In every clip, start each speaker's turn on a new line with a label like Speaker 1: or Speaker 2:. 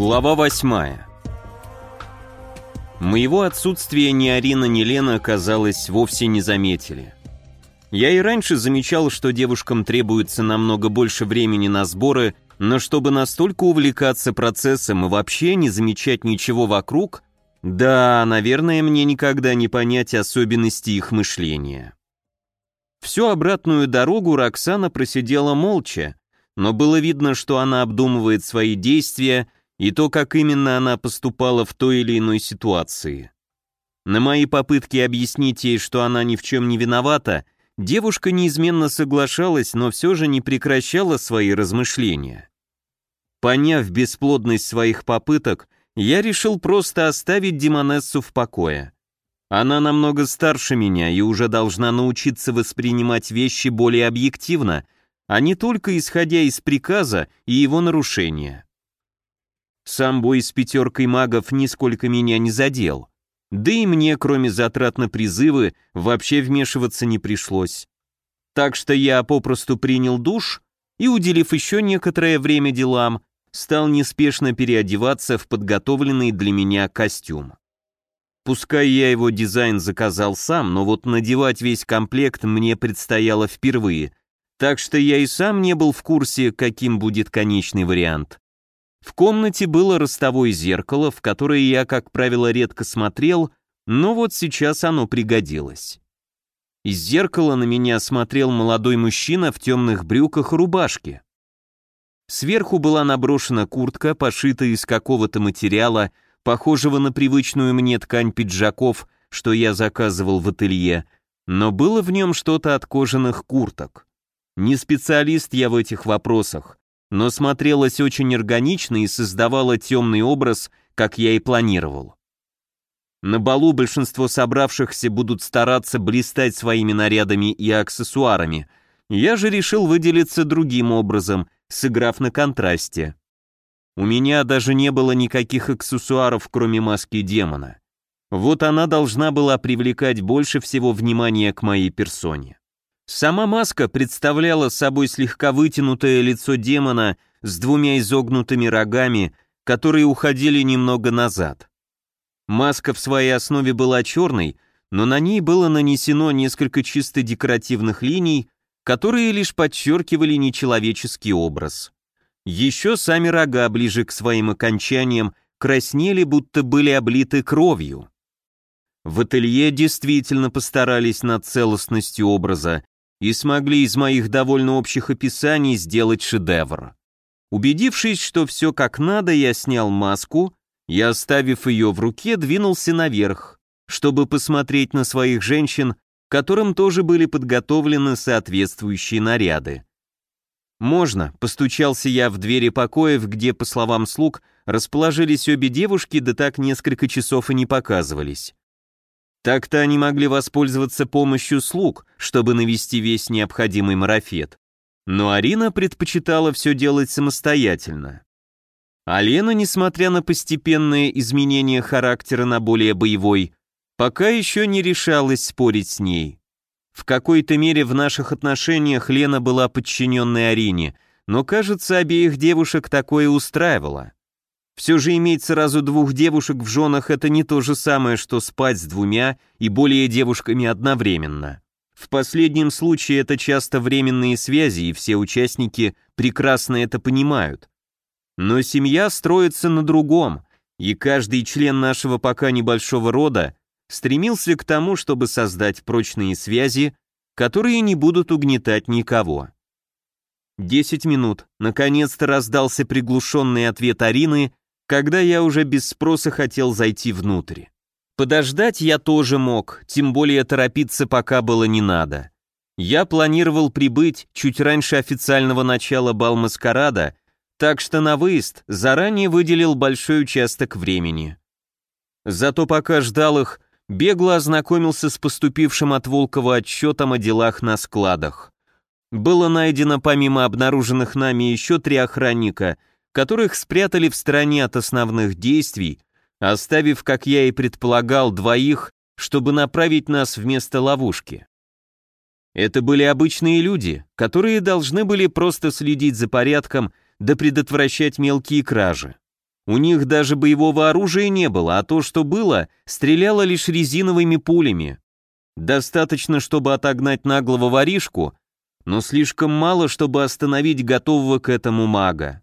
Speaker 1: Глава восьмая. Моего отсутствия ни Арина, ни Лена, казалось, вовсе не заметили. Я и раньше замечал, что девушкам требуется намного больше времени на сборы, но чтобы настолько увлекаться процессом и вообще не замечать ничего вокруг, да, наверное, мне никогда не понять особенности их мышления. Всю обратную дорогу Роксана просидела молча, но было видно, что она обдумывает свои действия и то, как именно она поступала в той или иной ситуации. На мои попытки объяснить ей, что она ни в чем не виновата, девушка неизменно соглашалась, но все же не прекращала свои размышления. Поняв бесплодность своих попыток, я решил просто оставить Демонессу в покое. Она намного старше меня и уже должна научиться воспринимать вещи более объективно, а не только исходя из приказа и его нарушения. Сам бой с пятеркой магов нисколько меня не задел. Да и мне, кроме затрат на призывы, вообще вмешиваться не пришлось. Так что я попросту принял душ и, уделив еще некоторое время делам, стал неспешно переодеваться в подготовленный для меня костюм. Пускай я его дизайн заказал сам, но вот надевать весь комплект мне предстояло впервые, так что я и сам не был в курсе, каким будет конечный вариант. В комнате было ростовое зеркало, в которое я, как правило, редко смотрел, но вот сейчас оно пригодилось. Из зеркала на меня смотрел молодой мужчина в темных брюках и рубашке. Сверху была наброшена куртка, пошитая из какого-то материала, похожего на привычную мне ткань пиджаков, что я заказывал в ателье, но было в нем что-то от кожаных курток. Не специалист я в этих вопросах, но смотрелась очень органично и создавала темный образ, как я и планировал. На балу большинство собравшихся будут стараться блистать своими нарядами и аксессуарами. Я же решил выделиться другим образом, сыграв на контрасте. У меня даже не было никаких аксессуаров, кроме маски демона. Вот она должна была привлекать больше всего внимания к моей персоне. Сама маска представляла собой слегка вытянутое лицо демона с двумя изогнутыми рогами, которые уходили немного назад. Маска в своей основе была черной, но на ней было нанесено несколько чисто декоративных линий, которые лишь подчеркивали нечеловеческий образ. Еще сами рога ближе к своим окончаниям краснели, будто были облиты кровью. В ателье действительно постарались над целостностью образа, и смогли из моих довольно общих описаний сделать шедевр. Убедившись, что все как надо, я снял маску и, оставив ее в руке, двинулся наверх, чтобы посмотреть на своих женщин, которым тоже были подготовлены соответствующие наряды. «Можно», — постучался я в двери покоев, где, по словам слуг, расположились обе девушки, да так несколько часов и не показывались. Так-то они могли воспользоваться помощью слуг, чтобы навести весь необходимый марафет. Но Арина предпочитала все делать самостоятельно. А Лена, несмотря на постепенные изменения характера на более боевой, пока еще не решалась спорить с ней. В какой-то мере в наших отношениях Лена была подчиненной Арине, но, кажется, обеих девушек такое устраивало. Все же иметь сразу двух девушек в женах это не то же самое, что спать с двумя и более девушками одновременно. В последнем случае это часто временные связи, и все участники прекрасно это понимают. Но семья строится на другом, и каждый член нашего пока небольшого рода стремился к тому, чтобы создать прочные связи, которые не будут угнетать никого. Десять минут. Наконец-то раздался приглушенный ответ Арины, когда я уже без спроса хотел зайти внутрь. Подождать я тоже мог, тем более торопиться пока было не надо. Я планировал прибыть чуть раньше официального начала бал-маскарада, так что на выезд заранее выделил большой участок времени. Зато пока ждал их, бегло ознакомился с поступившим от Волкова отчетом о делах на складах. Было найдено помимо обнаруженных нами еще три охранника — которых спрятали в стороне от основных действий, оставив, как я и предполагал, двоих, чтобы направить нас вместо ловушки. Это были обычные люди, которые должны были просто следить за порядком да предотвращать мелкие кражи. У них даже боевого оружия не было, а то, что было, стреляло лишь резиновыми пулями. Достаточно, чтобы отогнать наглого воришку, но слишком мало, чтобы остановить готового к этому мага.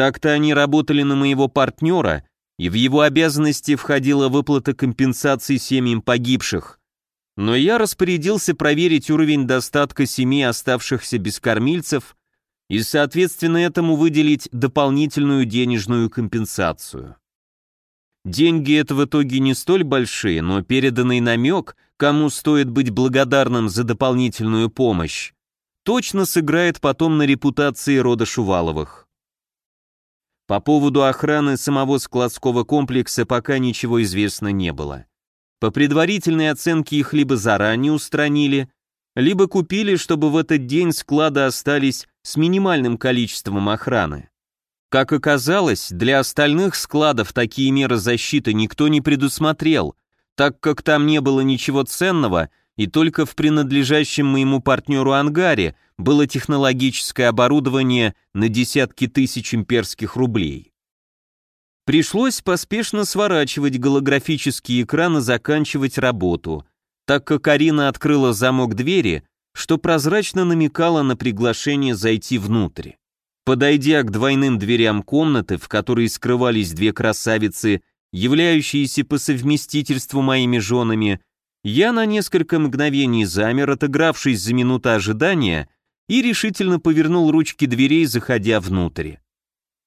Speaker 1: Так-то они работали на моего партнера, и в его обязанности входила выплата компенсации семьям погибших. Но я распорядился проверить уровень достатка семи оставшихся без кормильцев и, соответственно, этому выделить дополнительную денежную компенсацию. Деньги это в итоге не столь большие, но переданный намек, кому стоит быть благодарным за дополнительную помощь, точно сыграет потом на репутации рода Шуваловых. По поводу охраны самого складского комплекса пока ничего известно не было. По предварительной оценке их либо заранее устранили, либо купили, чтобы в этот день склады остались с минимальным количеством охраны. Как оказалось, для остальных складов такие меры защиты никто не предусмотрел, так как там не было ничего ценного, и только в принадлежащем моему партнеру ангаре было технологическое оборудование на десятки тысяч имперских рублей. Пришлось поспешно сворачивать голографический экран и заканчивать работу, так как Арина открыла замок двери, что прозрачно намекало на приглашение зайти внутрь. Подойдя к двойным дверям комнаты, в которой скрывались две красавицы, являющиеся по совместительству моими женами, я на несколько мгновений замер, отыгравшись за минуту ожидания, и решительно повернул ручки дверей, заходя внутрь.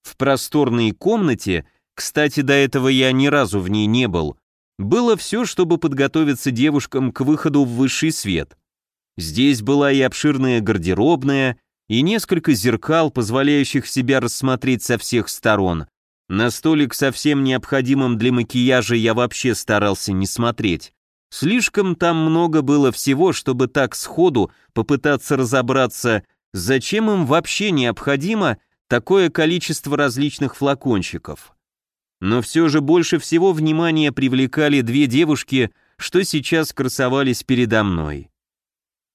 Speaker 1: В просторной комнате, кстати, до этого я ни разу в ней не был, было все, чтобы подготовиться девушкам к выходу в высший свет. Здесь была и обширная гардеробная, и несколько зеркал, позволяющих себя рассмотреть со всех сторон. На столик со всем необходимым для макияжа я вообще старался не смотреть. Слишком там много было всего, чтобы так сходу попытаться разобраться, зачем им вообще необходимо такое количество различных флакончиков. Но все же больше всего внимания привлекали две девушки, что сейчас красовались передо мной.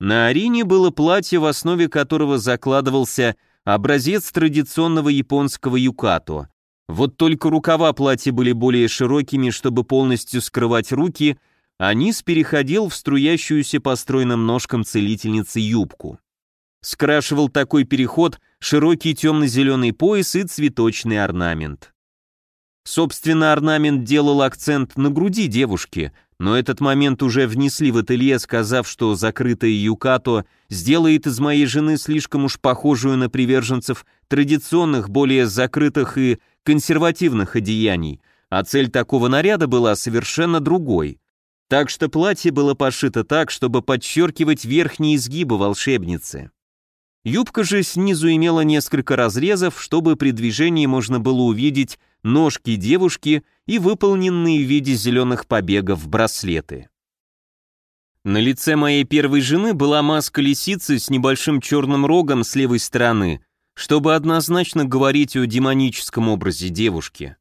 Speaker 1: На Арине было платье, в основе которого закладывался образец традиционного японского юкато. Вот только рукава платья были более широкими, чтобы полностью скрывать руки, а низ переходил в струящуюся по стройным ножкам целительницы юбку. Скрашивал такой переход широкий темно-зеленый пояс и цветочный орнамент. Собственно, орнамент делал акцент на груди девушки, но этот момент уже внесли в ателье, сказав, что закрытая юкато сделает из моей жены слишком уж похожую на приверженцев традиционных, более закрытых и консервативных одеяний, а цель такого наряда была совершенно другой так что платье было пошито так, чтобы подчеркивать верхние изгибы волшебницы. Юбка же снизу имела несколько разрезов, чтобы при движении можно было увидеть ножки девушки и выполненные в виде зеленых побегов браслеты. На лице моей первой жены была маска лисицы с небольшим черным рогом с левой стороны, чтобы однозначно говорить о демоническом образе девушки.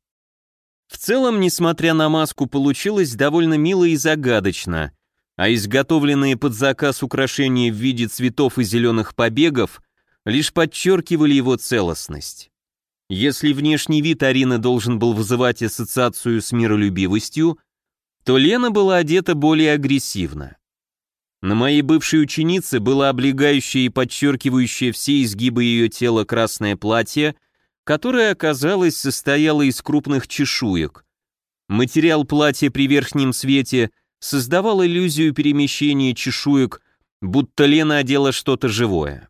Speaker 1: В целом, несмотря на маску, получилось довольно мило и загадочно, а изготовленные под заказ украшения в виде цветов и зеленых побегов лишь подчеркивали его целостность. Если внешний вид Арины должен был вызывать ассоциацию с миролюбивостью, то Лена была одета более агрессивно. На моей бывшей ученице было облегающее и подчеркивающее все изгибы ее тела красное платье – которая, оказалось, состояла из крупных чешуек. Материал платья при верхнем свете создавал иллюзию перемещения чешуек, будто Лена одела что-то живое.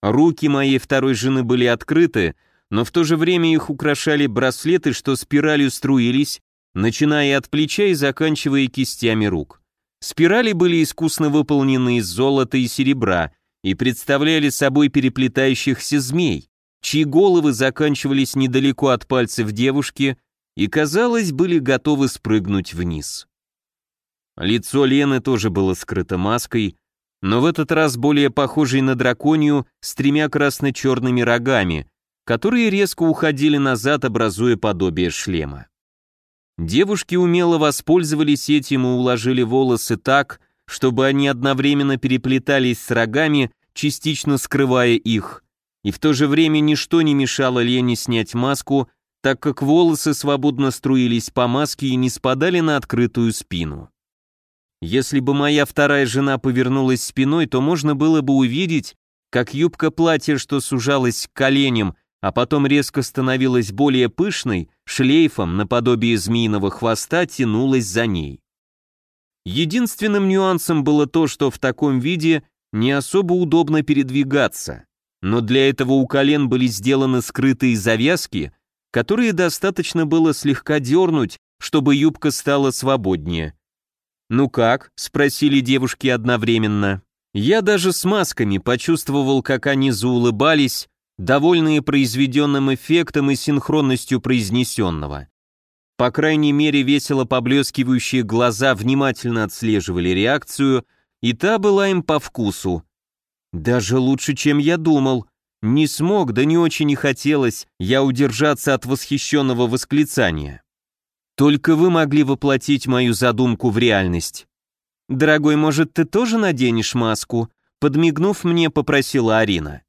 Speaker 1: Руки моей второй жены были открыты, но в то же время их украшали браслеты, что спиралью струились, начиная от плеча и заканчивая кистями рук. Спирали были искусно выполнены из золота и серебра и представляли собой переплетающихся змей, чьи головы заканчивались недалеко от пальцев девушки и, казалось, были готовы спрыгнуть вниз. Лицо Лены тоже было скрыто маской, но в этот раз более похожей на драконью с тремя красно-черными рогами, которые резко уходили назад, образуя подобие шлема. Девушки умело воспользовались этим и уложили волосы так, чтобы они одновременно переплетались с рогами, частично скрывая их, и в то же время ничто не мешало Лене снять маску, так как волосы свободно струились по маске и не спадали на открытую спину. Если бы моя вторая жена повернулась спиной, то можно было бы увидеть, как юбка платья, что сужалась к коленям, а потом резко становилась более пышной, шлейфом, наподобие змеиного хвоста, тянулась за ней. Единственным нюансом было то, что в таком виде не особо удобно передвигаться, но для этого у колен были сделаны скрытые завязки, которые достаточно было слегка дернуть, чтобы юбка стала свободнее. «Ну как?» — спросили девушки одновременно. Я даже с масками почувствовал, как они заулыбались, довольные произведенным эффектом и синхронностью произнесенного. По крайней мере, весело поблескивающие глаза внимательно отслеживали реакцию, и та была им по вкусу. Даже лучше, чем я думал. Не смог, да не очень и хотелось я удержаться от восхищенного восклицания. Только вы могли воплотить мою задумку в реальность. Дорогой, может, ты тоже наденешь маску? Подмигнув мне, попросила Арина.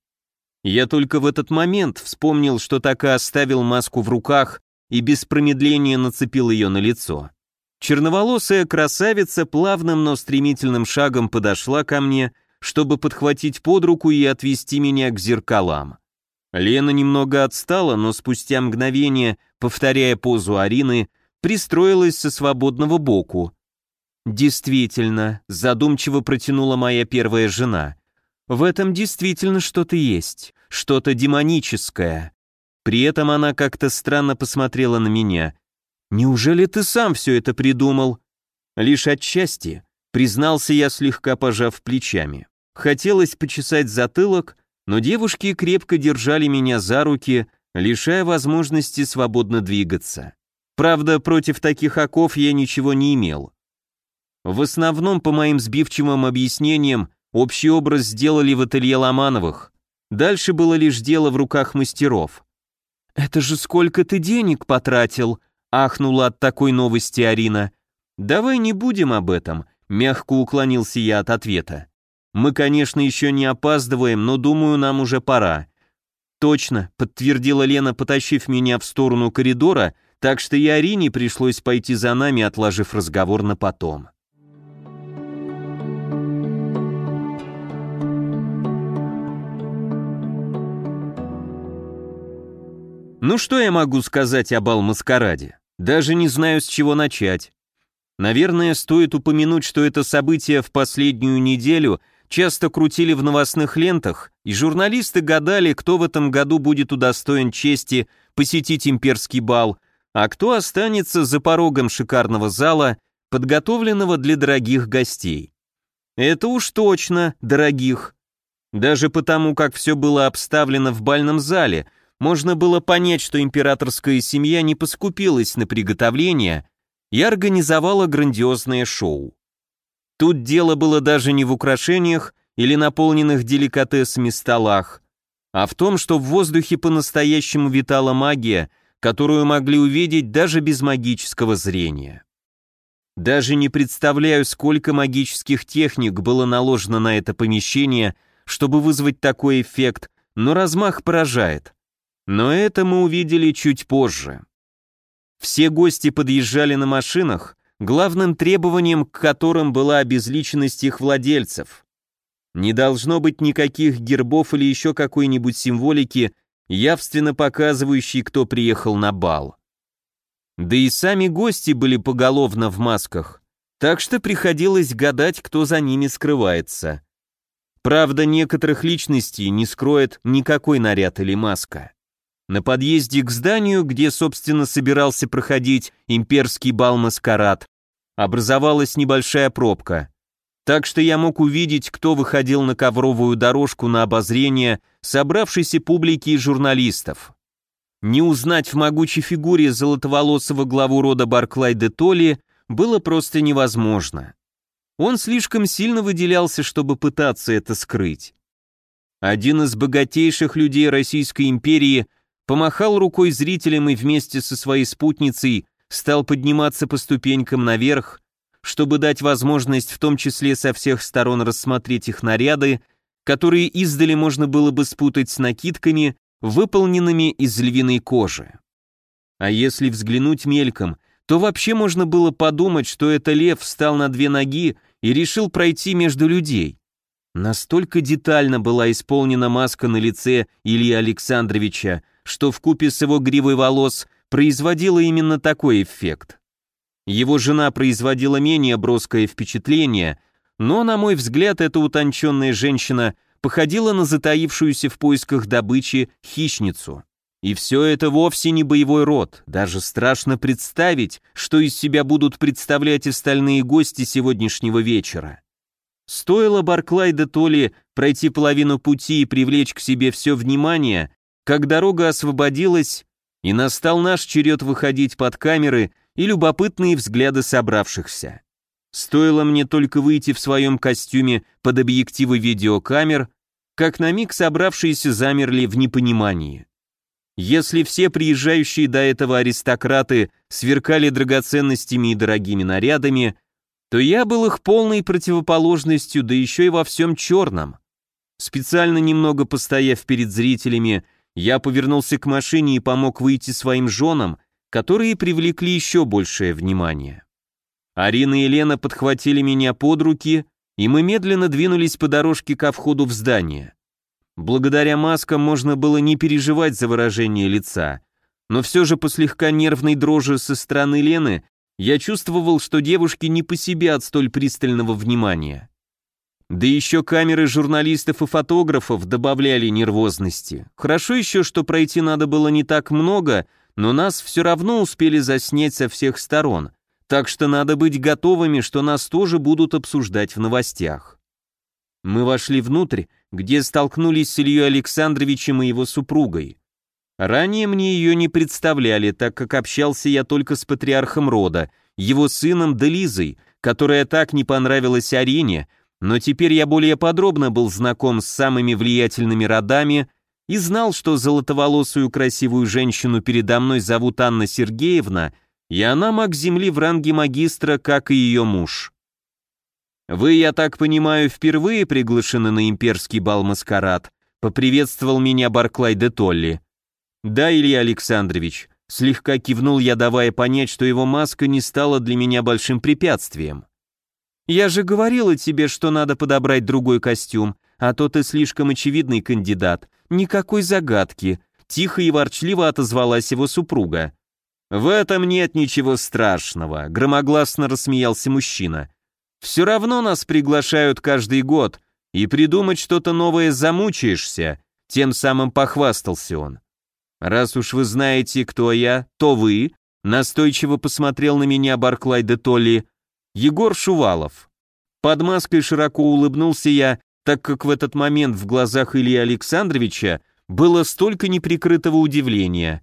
Speaker 1: Я только в этот момент вспомнил, что так и оставил маску в руках и без промедления нацепил ее на лицо. Черноволосая красавица плавным, но стремительным шагом подошла ко мне, чтобы подхватить под руку и отвести меня к зеркалам. Лена немного отстала, но спустя мгновение, повторяя позу Арины, пристроилась со свободного боку. «Действительно», — задумчиво протянула моя первая жена. «В этом действительно что-то есть, что-то демоническое». При этом она как-то странно посмотрела на меня. «Неужели ты сам все это придумал?» «Лишь отчасти», — признался я, слегка пожав плечами. Хотелось почесать затылок, но девушки крепко держали меня за руки, лишая возможности свободно двигаться. Правда, против таких оков я ничего не имел. В основном, по моим сбивчивым объяснениям, общий образ сделали в ателье Ломановых. Дальше было лишь дело в руках мастеров. «Это же сколько ты денег потратил!» — ахнула от такой новости Арина. «Давай не будем об этом», — мягко уклонился я от ответа. «Мы, конечно, еще не опаздываем, но, думаю, нам уже пора». «Точно», — подтвердила Лена, потащив меня в сторону коридора так что и Арине пришлось пойти за нами, отложив разговор на потом. Ну что я могу сказать о бал-маскараде? Даже не знаю, с чего начать. Наверное, стоит упомянуть, что это событие в последнюю неделю часто крутили в новостных лентах, и журналисты гадали, кто в этом году будет удостоен чести посетить имперский бал, а кто останется за порогом шикарного зала, подготовленного для дорогих гостей. Это уж точно дорогих. Даже потому, как все было обставлено в бальном зале, можно было понять, что императорская семья не поскупилась на приготовление и организовала грандиозное шоу. Тут дело было даже не в украшениях или наполненных деликатесами столах, а в том, что в воздухе по-настоящему витала магия – которую могли увидеть даже без магического зрения. Даже не представляю, сколько магических техник было наложено на это помещение, чтобы вызвать такой эффект, но размах поражает. Но это мы увидели чуть позже. Все гости подъезжали на машинах, главным требованием к которым была обезличенность их владельцев. Не должно быть никаких гербов или еще какой-нибудь символики, явственно показывающий, кто приехал на бал. Да и сами гости были поголовно в масках, так что приходилось гадать, кто за ними скрывается. Правда, некоторых личностей не скроет никакой наряд или маска. На подъезде к зданию, где, собственно, собирался проходить имперский бал-маскарад, образовалась небольшая пробка так что я мог увидеть, кто выходил на ковровую дорожку на обозрение собравшейся публики и журналистов. Не узнать в могучей фигуре золотоволосого главу рода Барклай де Толли было просто невозможно. Он слишком сильно выделялся, чтобы пытаться это скрыть. Один из богатейших людей Российской империи помахал рукой зрителям и вместе со своей спутницей стал подниматься по ступенькам наверх, чтобы дать возможность в том числе со всех сторон рассмотреть их наряды, которые издали можно было бы спутать с накидками, выполненными из львиной кожи. А если взглянуть мельком, то вообще можно было подумать, что это лев встал на две ноги и решил пройти между людей. Настолько детально была исполнена маска на лице Ильи Александровича, что в купе с его гривой волос производила именно такой эффект. Его жена производила менее броское впечатление, но, на мой взгляд, эта утонченная женщина походила на затаившуюся в поисках добычи хищницу. И все это вовсе не боевой род, даже страшно представить, что из себя будут представлять остальные гости сегодняшнего вечера. Стоило Барклай де Толли пройти половину пути и привлечь к себе все внимание, как дорога освободилась, и настал наш черед выходить под камеры и любопытные взгляды собравшихся. Стоило мне только выйти в своем костюме под объективы видеокамер, как на миг собравшиеся замерли в непонимании. Если все приезжающие до этого аристократы сверкали драгоценностями и дорогими нарядами, то я был их полной противоположностью, да еще и во всем черном. Специально немного постояв перед зрителями, я повернулся к машине и помог выйти своим женам, которые привлекли еще большее внимание. Арина и Лена подхватили меня под руки, и мы медленно двинулись по дорожке ко входу в здание. Благодаря маскам можно было не переживать за выражение лица, но все же по слегка нервной дрожи со стороны Лены я чувствовал, что девушки не по себе от столь пристального внимания. Да еще камеры журналистов и фотографов добавляли нервозности. Хорошо еще, что пройти надо было не так много, но нас все равно успели заснять со всех сторон, так что надо быть готовыми, что нас тоже будут обсуждать в новостях. Мы вошли внутрь, где столкнулись с Ильей Александровичем и его супругой. Ранее мне ее не представляли, так как общался я только с патриархом рода, его сыном Делизой, которая так не понравилась Арине, но теперь я более подробно был знаком с самыми влиятельными родами и знал, что золотоволосую красивую женщину передо мной зовут Анна Сергеевна, и она маг земли в ранге магистра, как и ее муж. «Вы, я так понимаю, впервые приглашены на имперский бал-маскарад?» — поприветствовал меня Барклай де Толли. «Да, Илья Александрович», — слегка кивнул я, давая понять, что его маска не стала для меня большим препятствием. «Я же говорила тебе, что надо подобрать другой костюм, а то ты слишком очевидный кандидат. Никакой загадки», — тихо и ворчливо отозвалась его супруга. «В этом нет ничего страшного», — громогласно рассмеялся мужчина. Все равно нас приглашают каждый год, и придумать что-то новое замучаешься, тем самым похвастался он. Раз уж вы знаете, кто я, то вы, настойчиво посмотрел на меня Барклай де Толли, Егор Шувалов. Под маской широко улыбнулся я, так как в этот момент в глазах Ильи Александровича было столько неприкрытого удивления.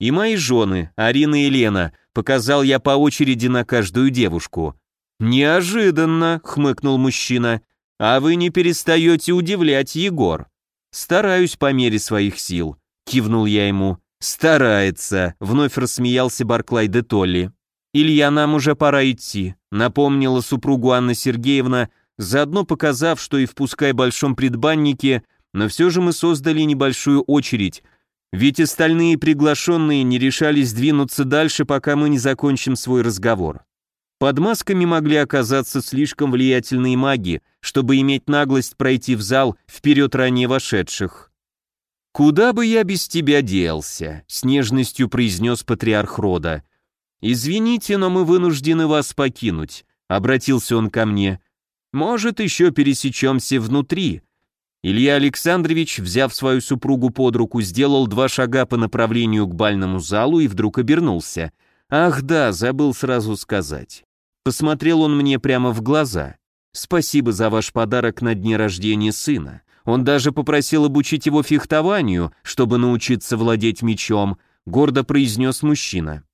Speaker 1: И мои жены, Арина и Лена, показал я по очереди на каждую девушку. «Неожиданно», — хмыкнул мужчина. «А вы не перестаете удивлять, Егор». «Стараюсь по мере своих сил», — кивнул я ему. «Старается», — вновь рассмеялся Барклай де Толли. «Илья, нам уже пора идти», — напомнила супругу Анна Сергеевна, заодно показав, что и в большом предбаннике, но все же мы создали небольшую очередь, ведь остальные приглашенные не решались двинуться дальше, пока мы не закончим свой разговор. Под масками могли оказаться слишком влиятельные маги, чтобы иметь наглость пройти в зал вперед ранее вошедших. «Куда бы я без тебя делся?» — с нежностью произнес патриарх рода. «Извините, но мы вынуждены вас покинуть», — обратился он ко мне. «Может, еще пересечемся внутри». Илья Александрович, взяв свою супругу под руку, сделал два шага по направлению к бальному залу и вдруг обернулся. «Ах да, забыл сразу сказать. Посмотрел он мне прямо в глаза. «Спасибо за ваш подарок на дне рождения сына. Он даже попросил обучить его фехтованию, чтобы научиться владеть мечом», — гордо произнес мужчина.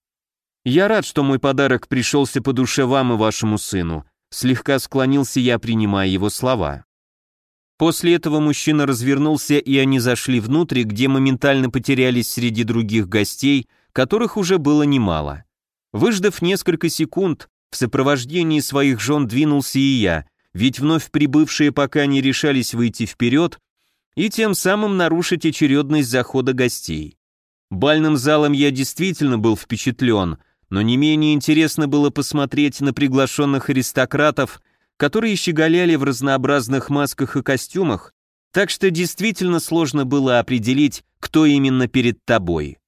Speaker 1: «Я рад, что мой подарок пришелся по душе вам и вашему сыну», — слегка склонился я, принимая его слова. После этого мужчина развернулся, и они зашли внутрь, где моментально потерялись среди других гостей, которых уже было немало. Выждав несколько секунд, в сопровождении своих жен двинулся и я, ведь вновь прибывшие пока не решались выйти вперед и тем самым нарушить очередность захода гостей. Бальным залом я действительно был впечатлен, но не менее интересно было посмотреть на приглашенных аристократов, которые щеголяли в разнообразных масках и костюмах, так что действительно сложно было определить, кто именно перед тобой.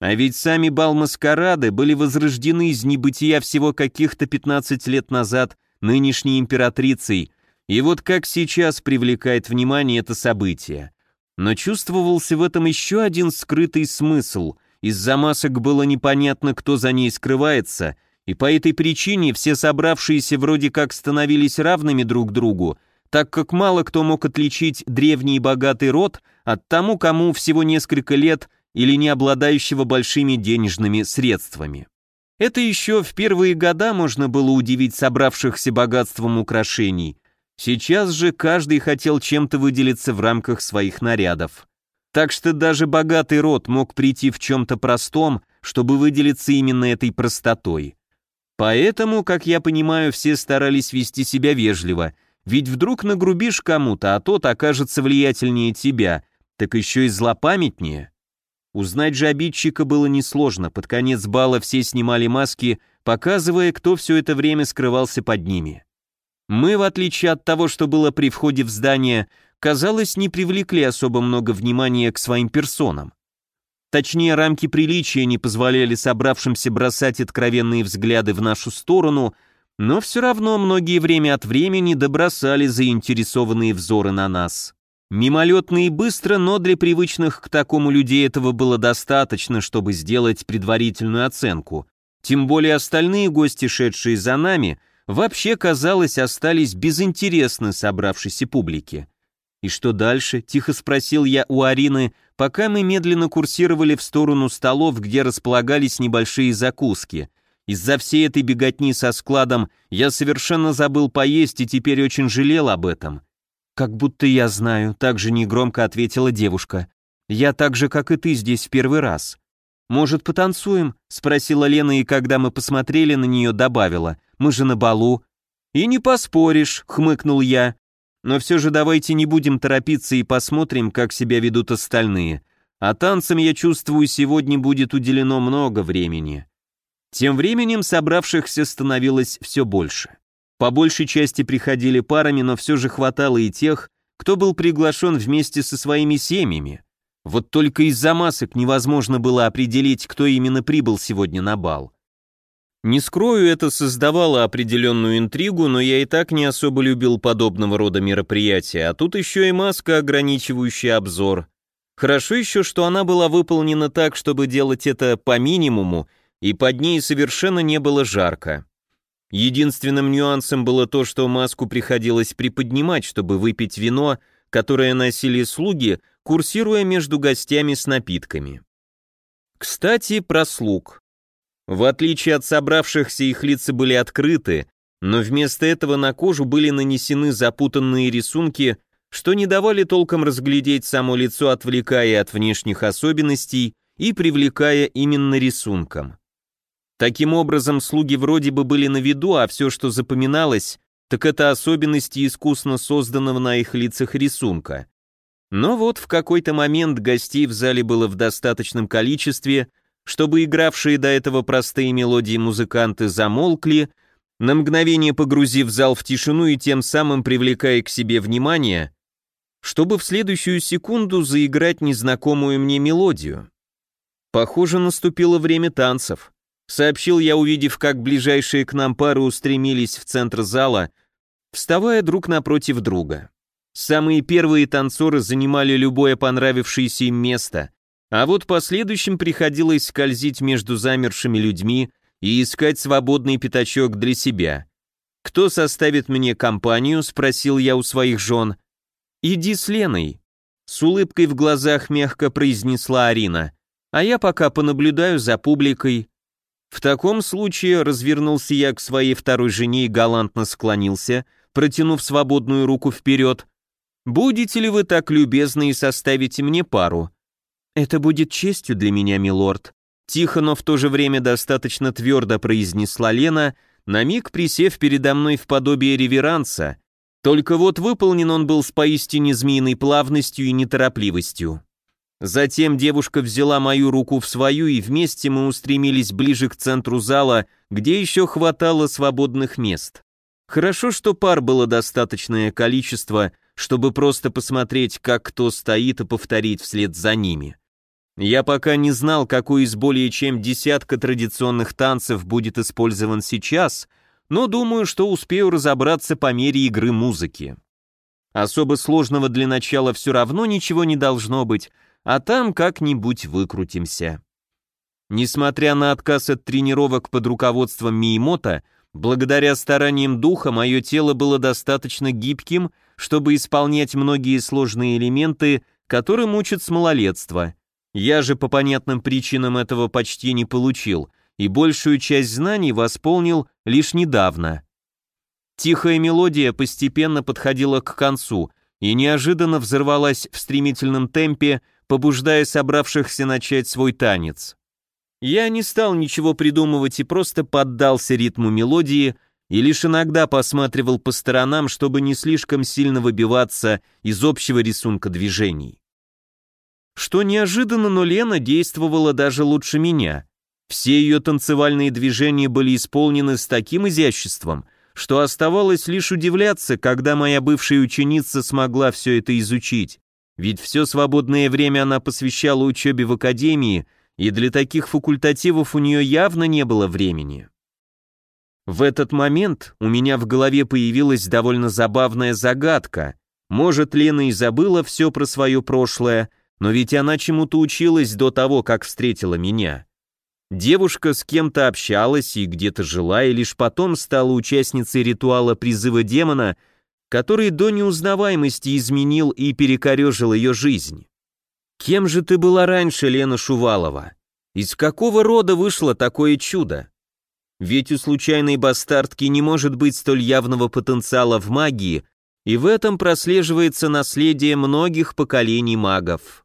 Speaker 1: А ведь сами бал-маскарады были возрождены из небытия всего каких-то 15 лет назад нынешней императрицей, и вот как сейчас привлекает внимание это событие. Но чувствовался в этом еще один скрытый смысл. Из-за масок было непонятно, кто за ней скрывается, и по этой причине все собравшиеся вроде как становились равными друг другу, так как мало кто мог отличить древний и богатый род от тому, кому всего несколько лет или не обладающего большими денежными средствами. Это еще в первые года можно было удивить собравшихся богатством украшений, Сейчас же каждый хотел чем-то выделиться в рамках своих нарядов. Так что даже богатый род мог прийти в чем-то простом, чтобы выделиться именно этой простотой. Поэтому, как я понимаю, все старались вести себя вежливо, ведь вдруг нагрубишь кому-то, а тот окажется влиятельнее тебя, так еще и злопамятнее. Узнать же обидчика было несложно, под конец бала все снимали маски, показывая, кто все это время скрывался под ними. Мы, в отличие от того, что было при входе в здание, казалось, не привлекли особо много внимания к своим персонам. Точнее, рамки приличия не позволяли собравшимся бросать откровенные взгляды в нашу сторону, но все равно многие время от времени добросали заинтересованные взоры на нас. Мимолетно и быстро, но для привычных к такому людей этого было достаточно, чтобы сделать предварительную оценку. Тем более остальные гости, шедшие за нами – вообще, казалось, остались безинтересны собравшейся публике. «И что дальше?» — тихо спросил я у Арины, пока мы медленно курсировали в сторону столов, где располагались небольшие закуски. Из-за всей этой беготни со складом я совершенно забыл поесть и теперь очень жалел об этом. «Как будто я знаю», — так же негромко ответила девушка. «Я так же, как и ты, здесь в первый раз». «Может, потанцуем?» — спросила Лена, и когда мы посмотрели на нее, добавила мы же на балу». «И не поспоришь», — хмыкнул я. «Но все же давайте не будем торопиться и посмотрим, как себя ведут остальные. А танцам, я чувствую, сегодня будет уделено много времени». Тем временем собравшихся становилось все больше. По большей части приходили парами, но все же хватало и тех, кто был приглашен вместе со своими семьями. Вот только из-за масок невозможно было определить, кто именно прибыл сегодня на бал. Не скрою, это создавало определенную интригу, но я и так не особо любил подобного рода мероприятия, а тут еще и маска, ограничивающая обзор. Хорошо еще, что она была выполнена так, чтобы делать это по минимуму, и под ней совершенно не было жарко. Единственным нюансом было то, что маску приходилось приподнимать, чтобы выпить вино, которое носили слуги, курсируя между гостями с напитками. Кстати, про слуг. В отличие от собравшихся, их лица были открыты, но вместо этого на кожу были нанесены запутанные рисунки, что не давали толком разглядеть само лицо, отвлекая от внешних особенностей и привлекая именно рисунком. Таким образом, слуги вроде бы были на виду, а все, что запоминалось, так это особенности искусно созданного на их лицах рисунка. Но вот в какой-то момент гостей в зале было в достаточном количестве, чтобы игравшие до этого простые мелодии музыканты замолкли, на мгновение погрузив зал в тишину и тем самым привлекая к себе внимание, чтобы в следующую секунду заиграть незнакомую мне мелодию. Похоже, наступило время танцев. Сообщил я, увидев, как ближайшие к нам пары устремились в центр зала, вставая друг напротив друга. Самые первые танцоры занимали любое понравившееся им место, а вот последующим приходилось скользить между замершими людьми и искать свободный пятачок для себя. «Кто составит мне компанию?» — спросил я у своих жен. «Иди с Леной», — с улыбкой в глазах мягко произнесла Арина. «А я пока понаблюдаю за публикой». В таком случае развернулся я к своей второй жене и галантно склонился, протянув свободную руку вперед. «Будете ли вы так любезны и составите мне пару?» «Это будет честью для меня, милорд», тихо, но в то же время достаточно твердо произнесла Лена, на миг присев передо мной в подобие реверанса, только вот выполнен он был с поистине змеиной плавностью и неторопливостью. Затем девушка взяла мою руку в свою, и вместе мы устремились ближе к центру зала, где еще хватало свободных мест. Хорошо, что пар было достаточное количество, чтобы просто посмотреть, как кто стоит, и повторить вслед за ними. Я пока не знал, какой из более чем десятка традиционных танцев будет использован сейчас, но думаю, что успею разобраться по мере игры музыки. Особо сложного для начала все равно ничего не должно быть, а там как-нибудь выкрутимся. Несмотря на отказ от тренировок под руководством Миемота, благодаря стараниям духа мое тело было достаточно гибким, чтобы исполнять многие сложные элементы, которым учат с малолетства. Я же по понятным причинам этого почти не получил, и большую часть знаний восполнил лишь недавно. Тихая мелодия постепенно подходила к концу и неожиданно взорвалась в стремительном темпе, побуждая собравшихся начать свой танец. Я не стал ничего придумывать и просто поддался ритму мелодии и лишь иногда посматривал по сторонам, чтобы не слишком сильно выбиваться из общего рисунка движений. Что неожиданно, но Лена действовала даже лучше меня. Все ее танцевальные движения были исполнены с таким изяществом, что оставалось лишь удивляться, когда моя бывшая ученица смогла все это изучить. Ведь все свободное время она посвящала учебе в академии, и для таких факультативов у нее явно не было времени. В этот момент у меня в голове появилась довольно забавная загадка. Может, Лена и забыла все про свое прошлое, но ведь она чему-то училась до того, как встретила меня. Девушка с кем-то общалась и где-то жила, и лишь потом стала участницей ритуала призыва демона — который до неузнаваемости изменил и перекорежил ее жизнь. Кем же ты была раньше, Лена Шувалова? Из какого рода вышло такое чудо? Ведь у случайной бастардки не может быть столь явного потенциала в магии, и в этом прослеживается наследие многих поколений магов.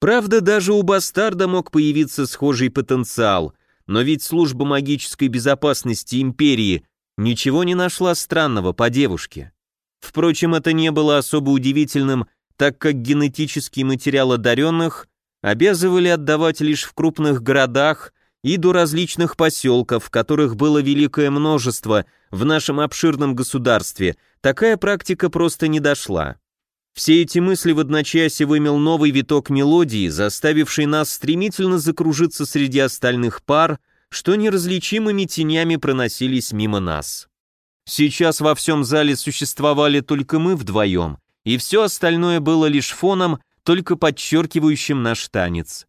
Speaker 1: Правда, даже у бастарда мог появиться схожий потенциал, но ведь служба магической безопасности империи ничего не нашла странного по девушке. Впрочем, это не было особо удивительным, так как генетический материал одаренных обязывали отдавать лишь в крупных городах и до различных поселков, которых было великое множество в нашем обширном государстве, такая практика просто не дошла. Все эти мысли в одночасье вымел новый виток мелодии, заставивший нас стремительно закружиться среди остальных пар, что неразличимыми тенями проносились мимо нас. Сейчас во всем зале существовали только мы вдвоем, и все остальное было лишь фоном, только подчеркивающим наш танец.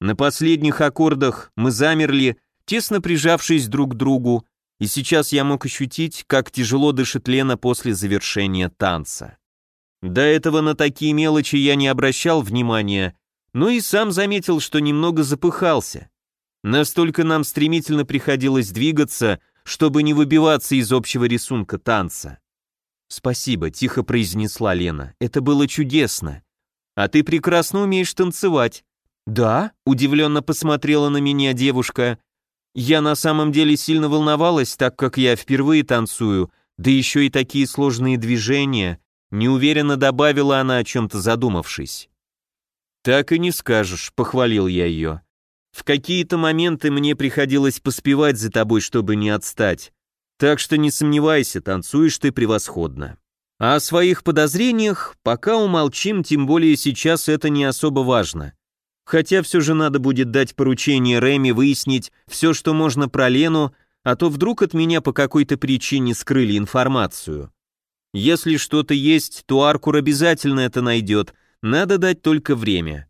Speaker 1: На последних аккордах мы замерли, тесно прижавшись друг к другу, и сейчас я мог ощутить, как тяжело дышит Лена после завершения танца. До этого на такие мелочи я не обращал внимания, но и сам заметил, что немного запыхался. Настолько нам стремительно приходилось двигаться, чтобы не выбиваться из общего рисунка танца. «Спасибо», — тихо произнесла Лена, — «это было чудесно. А ты прекрасно умеешь танцевать». «Да?» — удивленно посмотрела на меня девушка. «Я на самом деле сильно волновалась, так как я впервые танцую, да еще и такие сложные движения», — неуверенно добавила она, о чем-то задумавшись. «Так и не скажешь», — похвалил я ее. В какие-то моменты мне приходилось поспевать за тобой, чтобы не отстать. Так что не сомневайся, танцуешь ты превосходно. А о своих подозрениях пока умолчим, тем более сейчас это не особо важно. Хотя все же надо будет дать поручение Рэми выяснить все, что можно про Лену, а то вдруг от меня по какой-то причине скрыли информацию. Если что-то есть, то Аркур обязательно это найдет, надо дать только время.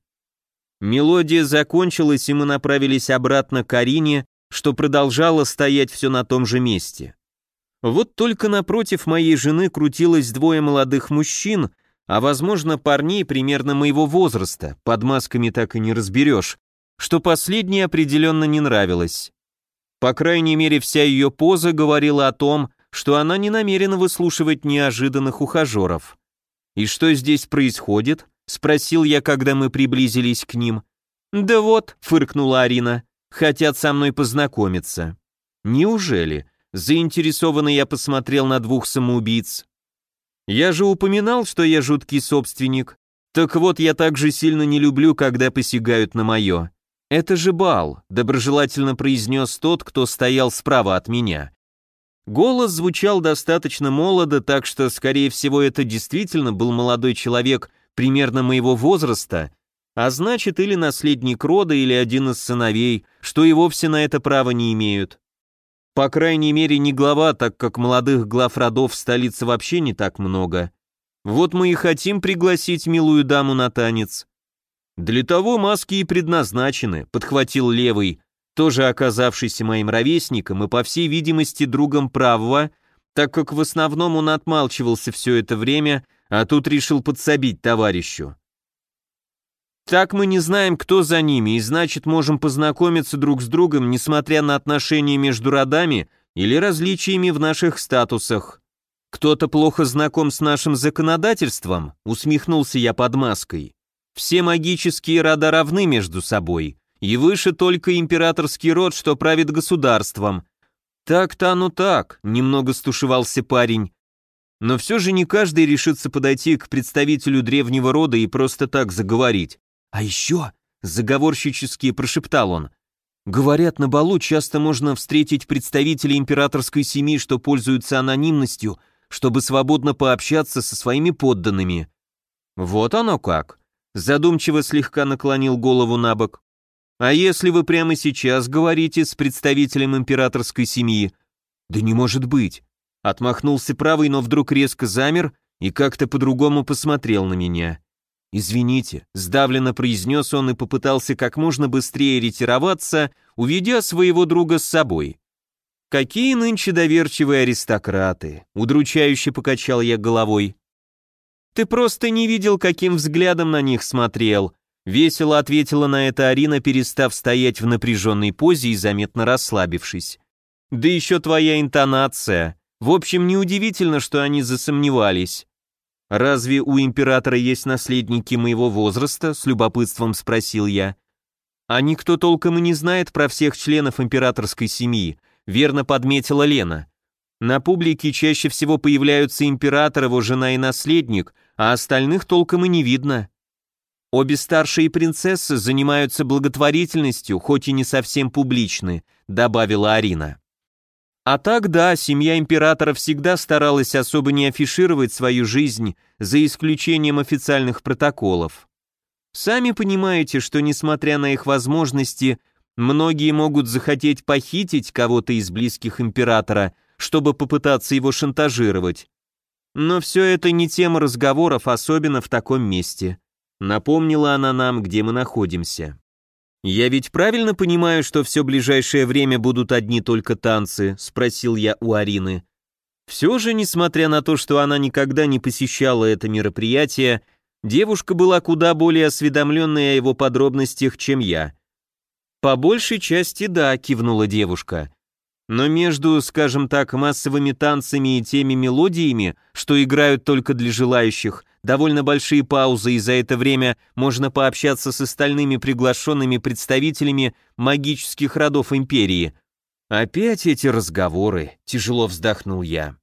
Speaker 1: Мелодия закончилась, и мы направились обратно к Арине, что продолжала стоять все на том же месте. Вот только напротив моей жены крутилось двое молодых мужчин, а возможно парней примерно моего возраста, под масками так и не разберешь, что последнее определенно не нравилось. По крайней мере, вся ее поза говорила о том, что она не намерена выслушивать неожиданных ухажеров. И что здесь происходит? — спросил я, когда мы приблизились к ним. «Да вот», — фыркнула Арина, — «хотят со мной познакомиться». «Неужели?» — заинтересованно я посмотрел на двух самоубийц. «Я же упоминал, что я жуткий собственник. Так вот, я также сильно не люблю, когда посягают на мое. Это же бал, доброжелательно произнес тот, кто стоял справа от меня. Голос звучал достаточно молодо, так что, скорее всего, это действительно был молодой человек примерно моего возраста, а значит, или наследник рода, или один из сыновей, что и вовсе на это права не имеют. По крайней мере, не глава, так как молодых глав родов в столице вообще не так много. Вот мы и хотим пригласить милую даму на танец. Для того маски и предназначены, подхватил левый, тоже оказавшийся моим ровесником и, по всей видимости, другом правого, так как в основном он отмалчивался все это время, а тут решил подсобить товарищу. Так мы не знаем, кто за ними, и значит можем познакомиться друг с другом, несмотря на отношения между родами или различиями в наших статусах. Кто-то плохо знаком с нашим законодательством, усмехнулся я под маской. Все магические рода равны между собой, и выше только императорский род, что правит государством. Так-то оно так, немного стушевался парень. Но все же не каждый решится подойти к представителю древнего рода и просто так заговорить. «А еще», — заговорщически прошептал он, «говорят, на балу часто можно встретить представителей императорской семьи, что пользуются анонимностью, чтобы свободно пообщаться со своими подданными». «Вот оно как», — задумчиво слегка наклонил голову на бок. «А если вы прямо сейчас говорите с представителем императорской семьи?» «Да не может быть», — отмахнулся правый, но вдруг резко замер и как-то по-другому посмотрел на меня. «Извините», — сдавленно произнес он и попытался как можно быстрее ретироваться, уведя своего друга с собой. «Какие нынче доверчивые аристократы!» — удручающе покачал я головой. «Ты просто не видел, каким взглядом на них смотрел», — весело ответила на это Арина, перестав стоять в напряженной позе и заметно расслабившись. «Да еще твоя интонация. В общем, неудивительно, что они засомневались. «Разве у императора есть наследники моего возраста?» — с любопытством спросил я. «А никто толком и не знает про всех членов императорской семьи», — верно подметила Лена. «На публике чаще всего появляются император, его жена и наследник, а остальных толком и не видно». «Обе старшие принцессы занимаются благотворительностью, хоть и не совсем публичны», — добавила Арина. А так да, семья императора всегда старалась особо не афишировать свою жизнь, за исключением официальных протоколов. Сами понимаете, что несмотря на их возможности, многие могут захотеть похитить кого-то из близких императора, чтобы попытаться его шантажировать. Но все это не тема разговоров, особенно в таком месте. Напомнила она нам, где мы находимся. «Я ведь правильно понимаю, что все ближайшее время будут одни только танцы?» — спросил я у Арины. Все же, несмотря на то, что она никогда не посещала это мероприятие, девушка была куда более осведомленной о его подробностях, чем я. «По большей части да», — кивнула девушка. Но между, скажем так, массовыми танцами и теми мелодиями, что играют только для желающих, довольно большие паузы, и за это время можно пообщаться с остальными приглашенными представителями магических родов империи. Опять эти разговоры, тяжело вздохнул я.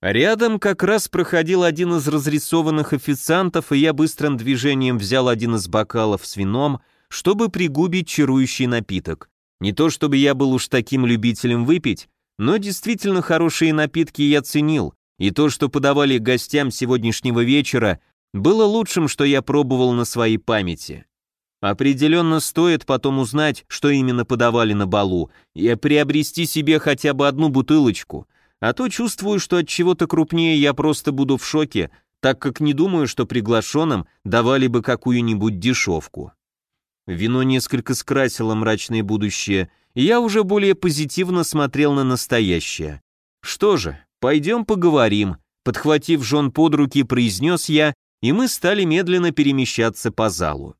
Speaker 1: Рядом как раз проходил один из разрисованных официантов, и я быстрым движением взял один из бокалов с вином, чтобы пригубить чарующий напиток. Не то чтобы я был уж таким любителем выпить, но действительно хорошие напитки я ценил, и то, что подавали гостям сегодняшнего вечера, было лучшим, что я пробовал на своей памяти. Определенно стоит потом узнать, что именно подавали на балу, и приобрести себе хотя бы одну бутылочку, а то чувствую, что от чего-то крупнее я просто буду в шоке, так как не думаю, что приглашенным давали бы какую-нибудь дешевку. Вино несколько скрасило мрачное будущее, и я уже более позитивно смотрел на настоящее. Что же, пойдем поговорим, подхватив жен под руки, произнес я, и мы стали медленно перемещаться по залу.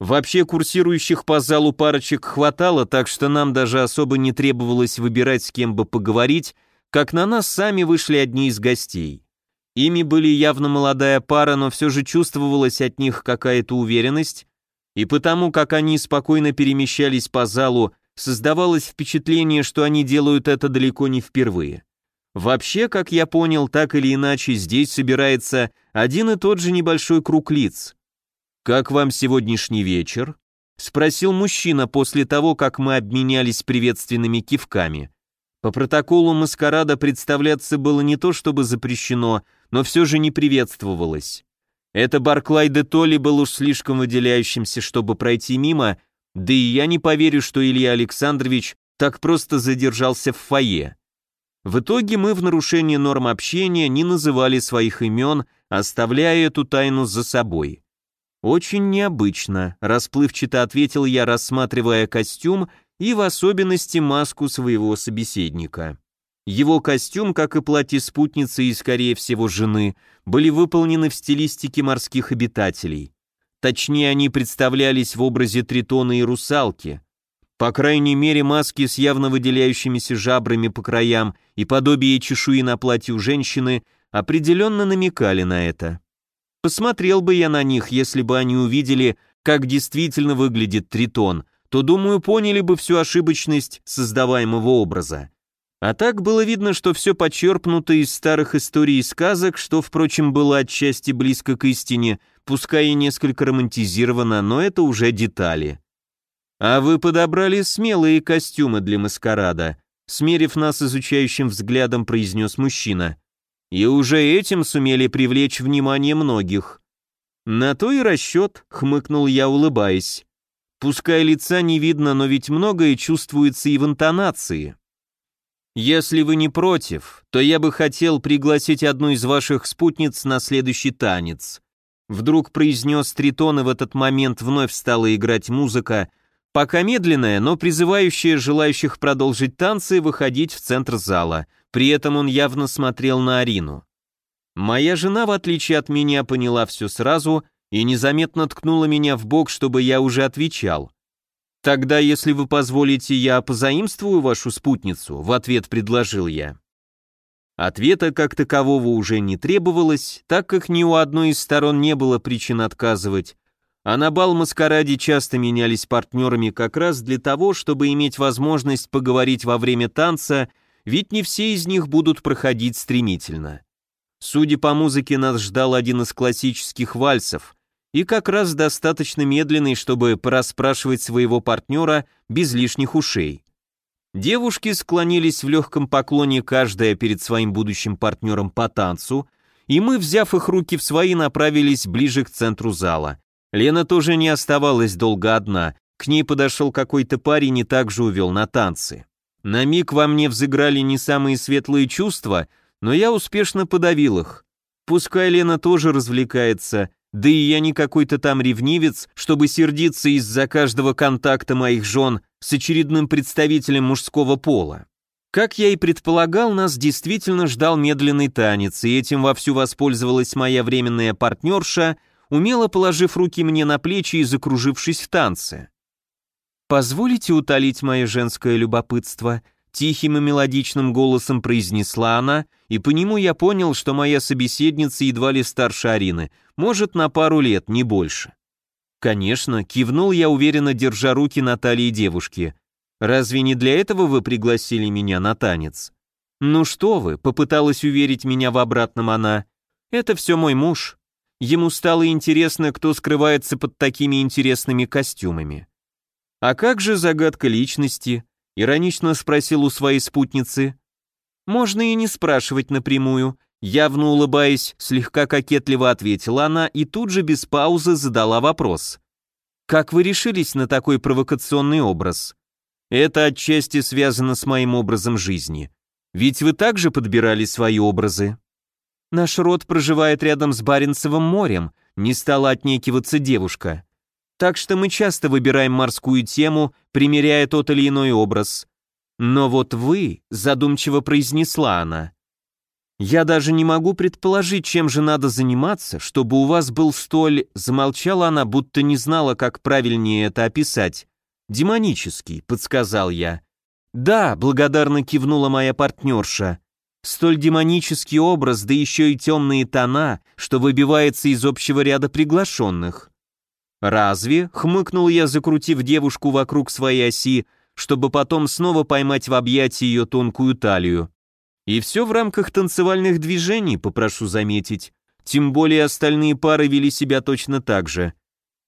Speaker 1: Вообще курсирующих по залу парочек хватало, так что нам даже особо не требовалось выбирать, с кем бы поговорить, как на нас сами вышли одни из гостей. Ими были явно молодая пара, но все же чувствовалась от них какая-то уверенность, и потому как они спокойно перемещались по залу, создавалось впечатление, что они делают это далеко не впервые. Вообще, как я понял, так или иначе, здесь собирается один и тот же небольшой круг лиц. «Как вам сегодняшний вечер?» — спросил мужчина после того, как мы обменялись приветственными кивками. По протоколу маскарада представляться было не то чтобы запрещено, но все же не приветствовалось. Это Барклай де Толли был уж слишком выделяющимся, чтобы пройти мимо, да и я не поверю, что Илья Александрович так просто задержался в фойе. В итоге мы в нарушение норм общения не называли своих имен, оставляя эту тайну за собой. «Очень необычно», — расплывчато ответил я, рассматривая костюм и в особенности маску своего собеседника. Его костюм, как и платье спутницы и, скорее всего, жены, были выполнены в стилистике морских обитателей. Точнее, они представлялись в образе тритона и русалки. По крайней мере, маски с явно выделяющимися жабрами по краям и подобие чешуи на платье у женщины определенно намекали на это. Посмотрел бы я на них, если бы они увидели, как действительно выглядит тритон, то, думаю, поняли бы всю ошибочность создаваемого образа. А так было видно, что все почерпнуто из старых историй и сказок, что, впрочем, было отчасти близко к истине, пускай и несколько романтизировано, но это уже детали. «А вы подобрали смелые костюмы для маскарада», смерив нас изучающим взглядом, произнес мужчина. «И уже этим сумели привлечь внимание многих». «На то и расчет», — хмыкнул я, улыбаясь. «Пускай лица не видно, но ведь многое чувствуется и в интонации». Если вы не против, то я бы хотел пригласить одну из ваших спутниц на следующий танец. Вдруг произнес Тритон, и в этот момент вновь стала играть музыка, пока медленная, но призывающая желающих продолжить танцы выходить в центр зала. При этом он явно смотрел на Арину. Моя жена, в отличие от меня, поняла все сразу и незаметно ткнула меня в бок, чтобы я уже отвечал. «Тогда, если вы позволите, я позаимствую вашу спутницу», — в ответ предложил я. Ответа как такового уже не требовалось, так как ни у одной из сторон не было причин отказывать, а на бал-маскараде часто менялись партнерами как раз для того, чтобы иметь возможность поговорить во время танца, ведь не все из них будут проходить стремительно. Судя по музыке, нас ждал один из классических вальсов, и как раз достаточно медленный, чтобы порасспрашивать своего партнера без лишних ушей. Девушки склонились в легком поклоне каждая перед своим будущим партнером по танцу, и мы, взяв их руки в свои, направились ближе к центру зала. Лена тоже не оставалась долго одна, к ней подошел какой-то парень и также увел на танцы. На миг во мне взыграли не самые светлые чувства, но я успешно подавил их. Пускай Лена тоже развлекается, да и я не какой-то там ревнивец, чтобы сердиться из-за каждого контакта моих жен с очередным представителем мужского пола. Как я и предполагал, нас действительно ждал медленный танец, и этим вовсю воспользовалась моя временная партнерша, умело положив руки мне на плечи и закружившись в танце. «Позволите утолить мое женское любопытство?» Тихим и мелодичным голосом произнесла она, и по нему я понял, что моя собеседница едва ли старше Арины, может, на пару лет, не больше. Конечно, кивнул я уверенно, держа руки на талии девушки. Разве не для этого вы пригласили меня на танец? Ну что вы, попыталась уверить меня в обратном она. Это все мой муж. Ему стало интересно, кто скрывается под такими интересными костюмами. А как же загадка личности? Иронично спросил у своей спутницы. Можно и не спрашивать напрямую, явно улыбаясь, слегка кокетливо ответила она и тут же без паузы задала вопрос. Как вы решились на такой провокационный образ? Это отчасти связано с моим образом жизни. Ведь вы также подбирали свои образы. Наш род проживает рядом с Баренцевым морем, не стала отнекиваться девушка так что мы часто выбираем морскую тему, примеряя тот или иной образ. Но вот вы, задумчиво произнесла она, я даже не могу предположить, чем же надо заниматься, чтобы у вас был столь... Замолчала она, будто не знала, как правильнее это описать. Демонический, подсказал я. Да, благодарно кивнула моя партнерша. Столь демонический образ, да еще и темные тона, что выбивается из общего ряда приглашенных. «Разве?» — хмыкнул я, закрутив девушку вокруг своей оси, чтобы потом снова поймать в объятии ее тонкую талию. «И все в рамках танцевальных движений, попрошу заметить. тем более остальные пары вели себя точно так же.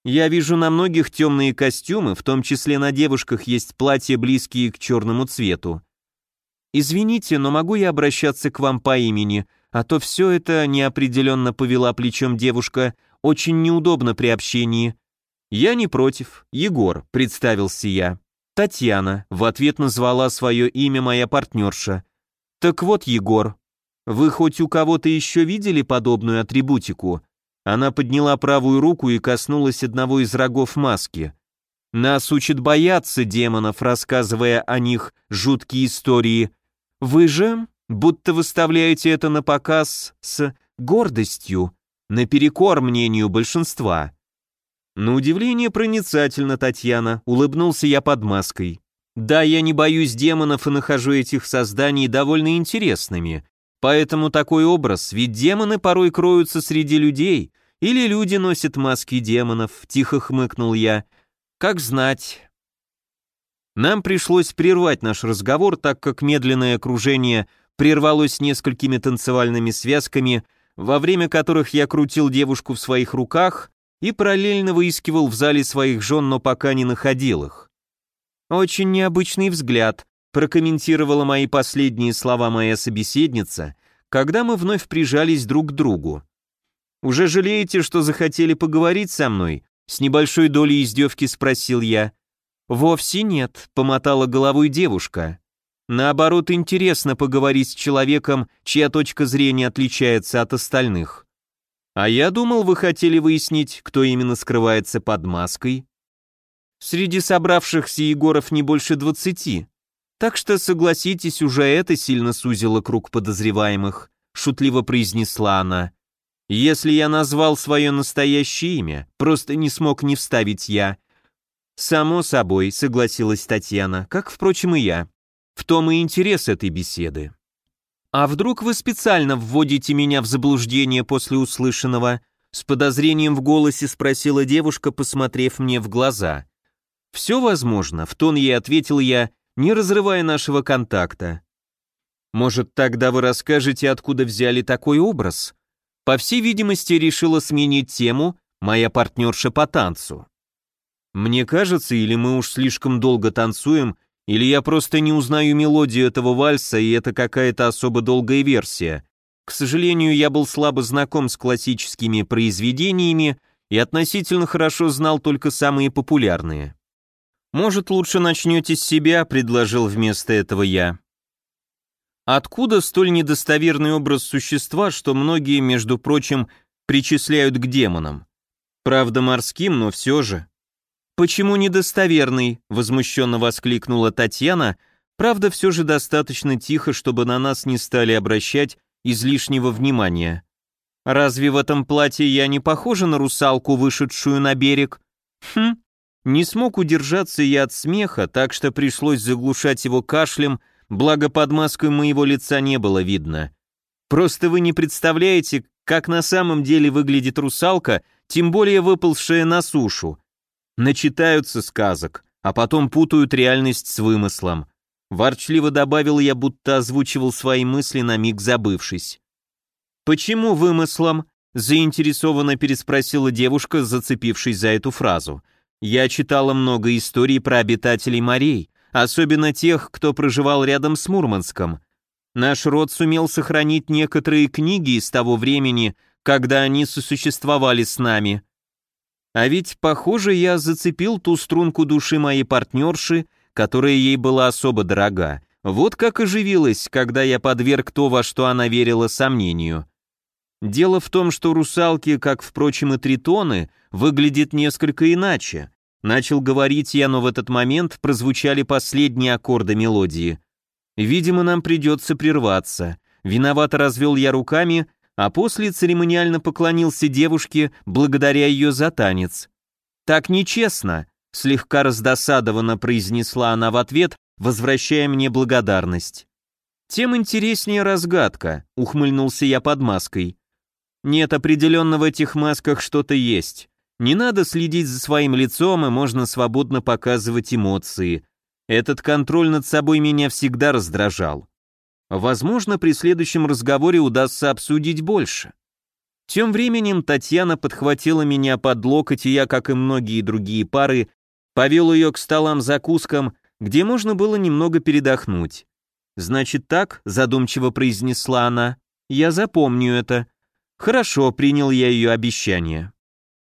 Speaker 1: Я вижу на многих темные костюмы, в том числе на девушках есть платья, близкие к черному цвету. Извините, но могу я обращаться к вам по имени, а то все это неопределенно повела плечом девушка, очень неудобно при общении. Я не против, Егор, представился я. Татьяна, в ответ назвала свое имя моя партнерша. Так вот, Егор, вы хоть у кого-то еще видели подобную атрибутику? Она подняла правую руку и коснулась одного из рогов маски. Нас учат бояться демонов, рассказывая о них жуткие истории. Вы же будто выставляете это на показ с гордостью, наперекор мнению большинства. На удивление проницательно, Татьяна, улыбнулся я под маской. Да, я не боюсь демонов и нахожу этих созданий довольно интересными, Поэтому такой образ, ведь демоны порой кроются среди людей, или люди носят маски демонов, тихо хмыкнул я. Как знать. Нам пришлось прервать наш разговор, так как медленное окружение прервалось несколькими танцевальными связками, во время которых я крутил девушку в своих руках и параллельно выискивал в зале своих жен, но пока не находил их. Очень необычный взгляд, прокомментировала мои последние слова моя собеседница, когда мы вновь прижались друг к другу. «Уже жалеете, что захотели поговорить со мной?» С небольшой долей издевки спросил я. «Вовсе нет», — помотала головой девушка. «Наоборот, интересно поговорить с человеком, чья точка зрения отличается от остальных. А я думал, вы хотели выяснить, кто именно скрывается под маской». Среди собравшихся Егоров не больше двадцати, так что, согласитесь, уже это сильно сузило круг подозреваемых, шутливо произнесла она. Если я назвал свое настоящее имя, просто не смог не вставить я. Само собой, согласилась Татьяна, как, впрочем, и я. В том и интерес этой беседы. А вдруг вы специально вводите меня в заблуждение после услышанного? С подозрением в голосе спросила девушка, посмотрев мне в глаза. Все возможно, в тон ей ответил я, не разрывая нашего контакта. Может, тогда вы расскажете, откуда взяли такой образ? По всей видимости, решила сменить тему моя партнерша по танцу. Мне кажется, или мы уж слишком долго танцуем, или я просто не узнаю мелодию этого вальса, и это какая-то особо долгая версия. К сожалению, я был слабо знаком с классическими произведениями и относительно хорошо знал только самые популярные. «Может, лучше начнете с себя», — предложил вместо этого я. Откуда столь недостоверный образ существа, что многие, между прочим, причисляют к демонам? Правда, морским, но все же. «Почему недостоверный?» — возмущенно воскликнула Татьяна, правда, все же достаточно тихо, чтобы на нас не стали обращать излишнего внимания. «Разве в этом платье я не похожа на русалку, вышедшую на берег?» «Хм, не смог удержаться я от смеха, так что пришлось заглушать его кашлем, благо под маской моего лица не было видно. Просто вы не представляете, как на самом деле выглядит русалка, тем более выползшая на сушу. Начитаются сказок, а потом путают реальность с вымыслом. Ворчливо добавил я, будто озвучивал свои мысли, на миг забывшись. «Почему вымыслом?» — заинтересованно переспросила девушка, зацепившись за эту фразу — я читала много историй про обитателей морей, особенно тех, кто проживал рядом с Мурманском. Наш род сумел сохранить некоторые книги из того времени, когда они сосуществовали с нами. А ведь, похоже, я зацепил ту струнку души моей партнерши, которая ей была особо дорога. Вот как оживилась, когда я подверг то, во что она верила, сомнению. Дело в том, что русалки, как, впрочем, и тритоны, выглядят несколько иначе. Начал говорить я, но в этот момент прозвучали последние аккорды мелодии. Видимо, нам придется прерваться. Виновато развел я руками, а после церемониально поклонился девушке, благодаря ее за танец. «Так нечестно», — слегка раздосадованно произнесла она в ответ, возвращая мне благодарность. «Тем интереснее разгадка», — ухмыльнулся я под маской. «Нет, определенно в этих масках что-то есть. Не надо следить за своим лицом, и можно свободно показывать эмоции. Этот контроль над собой меня всегда раздражал. Возможно, при следующем разговоре удастся обсудить больше. Тем временем Татьяна подхватила меня под локоть, и я, как и многие другие пары, повел ее к столам-закускам, где можно было немного передохнуть. «Значит так», — задумчиво произнесла она, — «я запомню это». «Хорошо», — принял я ее обещание.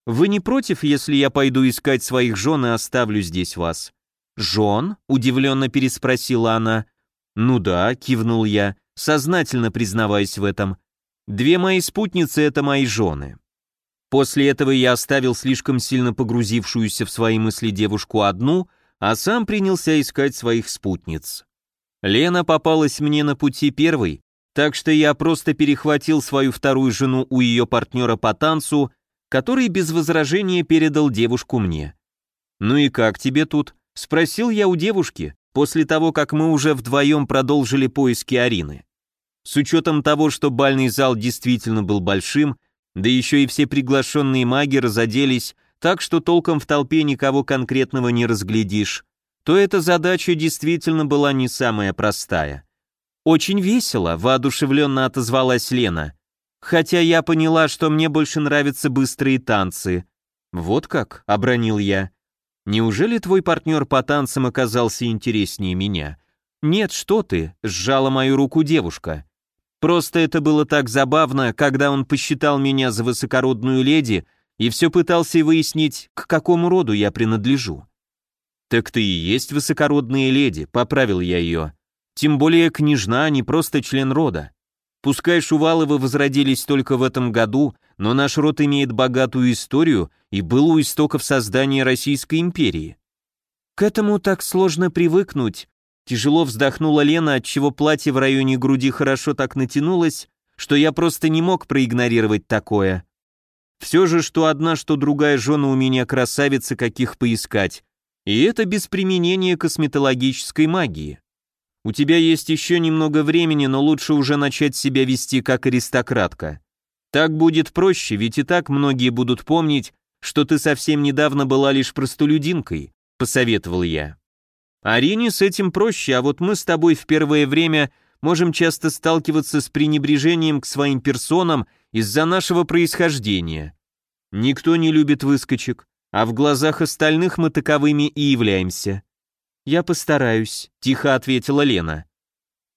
Speaker 1: «Вы не против, если я пойду искать своих жен и оставлю здесь вас?» «Жен?» — удивленно переспросила она. «Ну да», — кивнул я, сознательно признаваясь в этом. «Две мои спутницы — это мои жены». После этого я оставил слишком сильно погрузившуюся в свои мысли девушку одну, а сам принялся искать своих спутниц. Лена попалась мне на пути первой, так что я просто перехватил свою вторую жену у ее партнера по танцу, который без возражения передал девушку мне. «Ну и как тебе тут?» — спросил я у девушки, после того, как мы уже вдвоем продолжили поиски Арины. С учетом того, что бальный зал действительно был большим, да еще и все приглашенные маги разоделись так, что толком в толпе никого конкретного не разглядишь, то эта задача действительно была не самая простая. «Очень весело», — воодушевленно отозвалась Лена. «Хотя я поняла, что мне больше нравятся быстрые танцы». «Вот как?» — обронил я. «Неужели твой партнер по танцам оказался интереснее меня?» «Нет, что ты», — сжала мою руку девушка. «Просто это было так забавно, когда он посчитал меня за высокородную леди и все пытался выяснить, к какому роду я принадлежу». «Так ты и есть высокородная леди», — поправил я ее. «Тем более княжна, а не просто член рода. Пускай Шуваловы возродились только в этом году, но наш род имеет богатую историю и был у истоков создания Российской империи». «К этому так сложно привыкнуть», — тяжело вздохнула Лена, отчего платье в районе груди хорошо так натянулось, что я просто не мог проигнорировать такое. Все же, что одна, что другая жена у меня красавица, каких поискать, и это без применения косметологической магии. У тебя есть еще немного времени, но лучше уже начать себя вести как аристократка. Так будет проще, ведь и так многие будут помнить, что ты совсем недавно была лишь простолюдинкой, посоветовал я. Арине с этим проще, а вот мы с тобой в первое время можем часто сталкиваться с пренебрежением к своим персонам из-за нашего происхождения. Никто не любит выскочек, а в глазах остальных мы таковыми и являемся. «Я постараюсь», — тихо ответила Лена.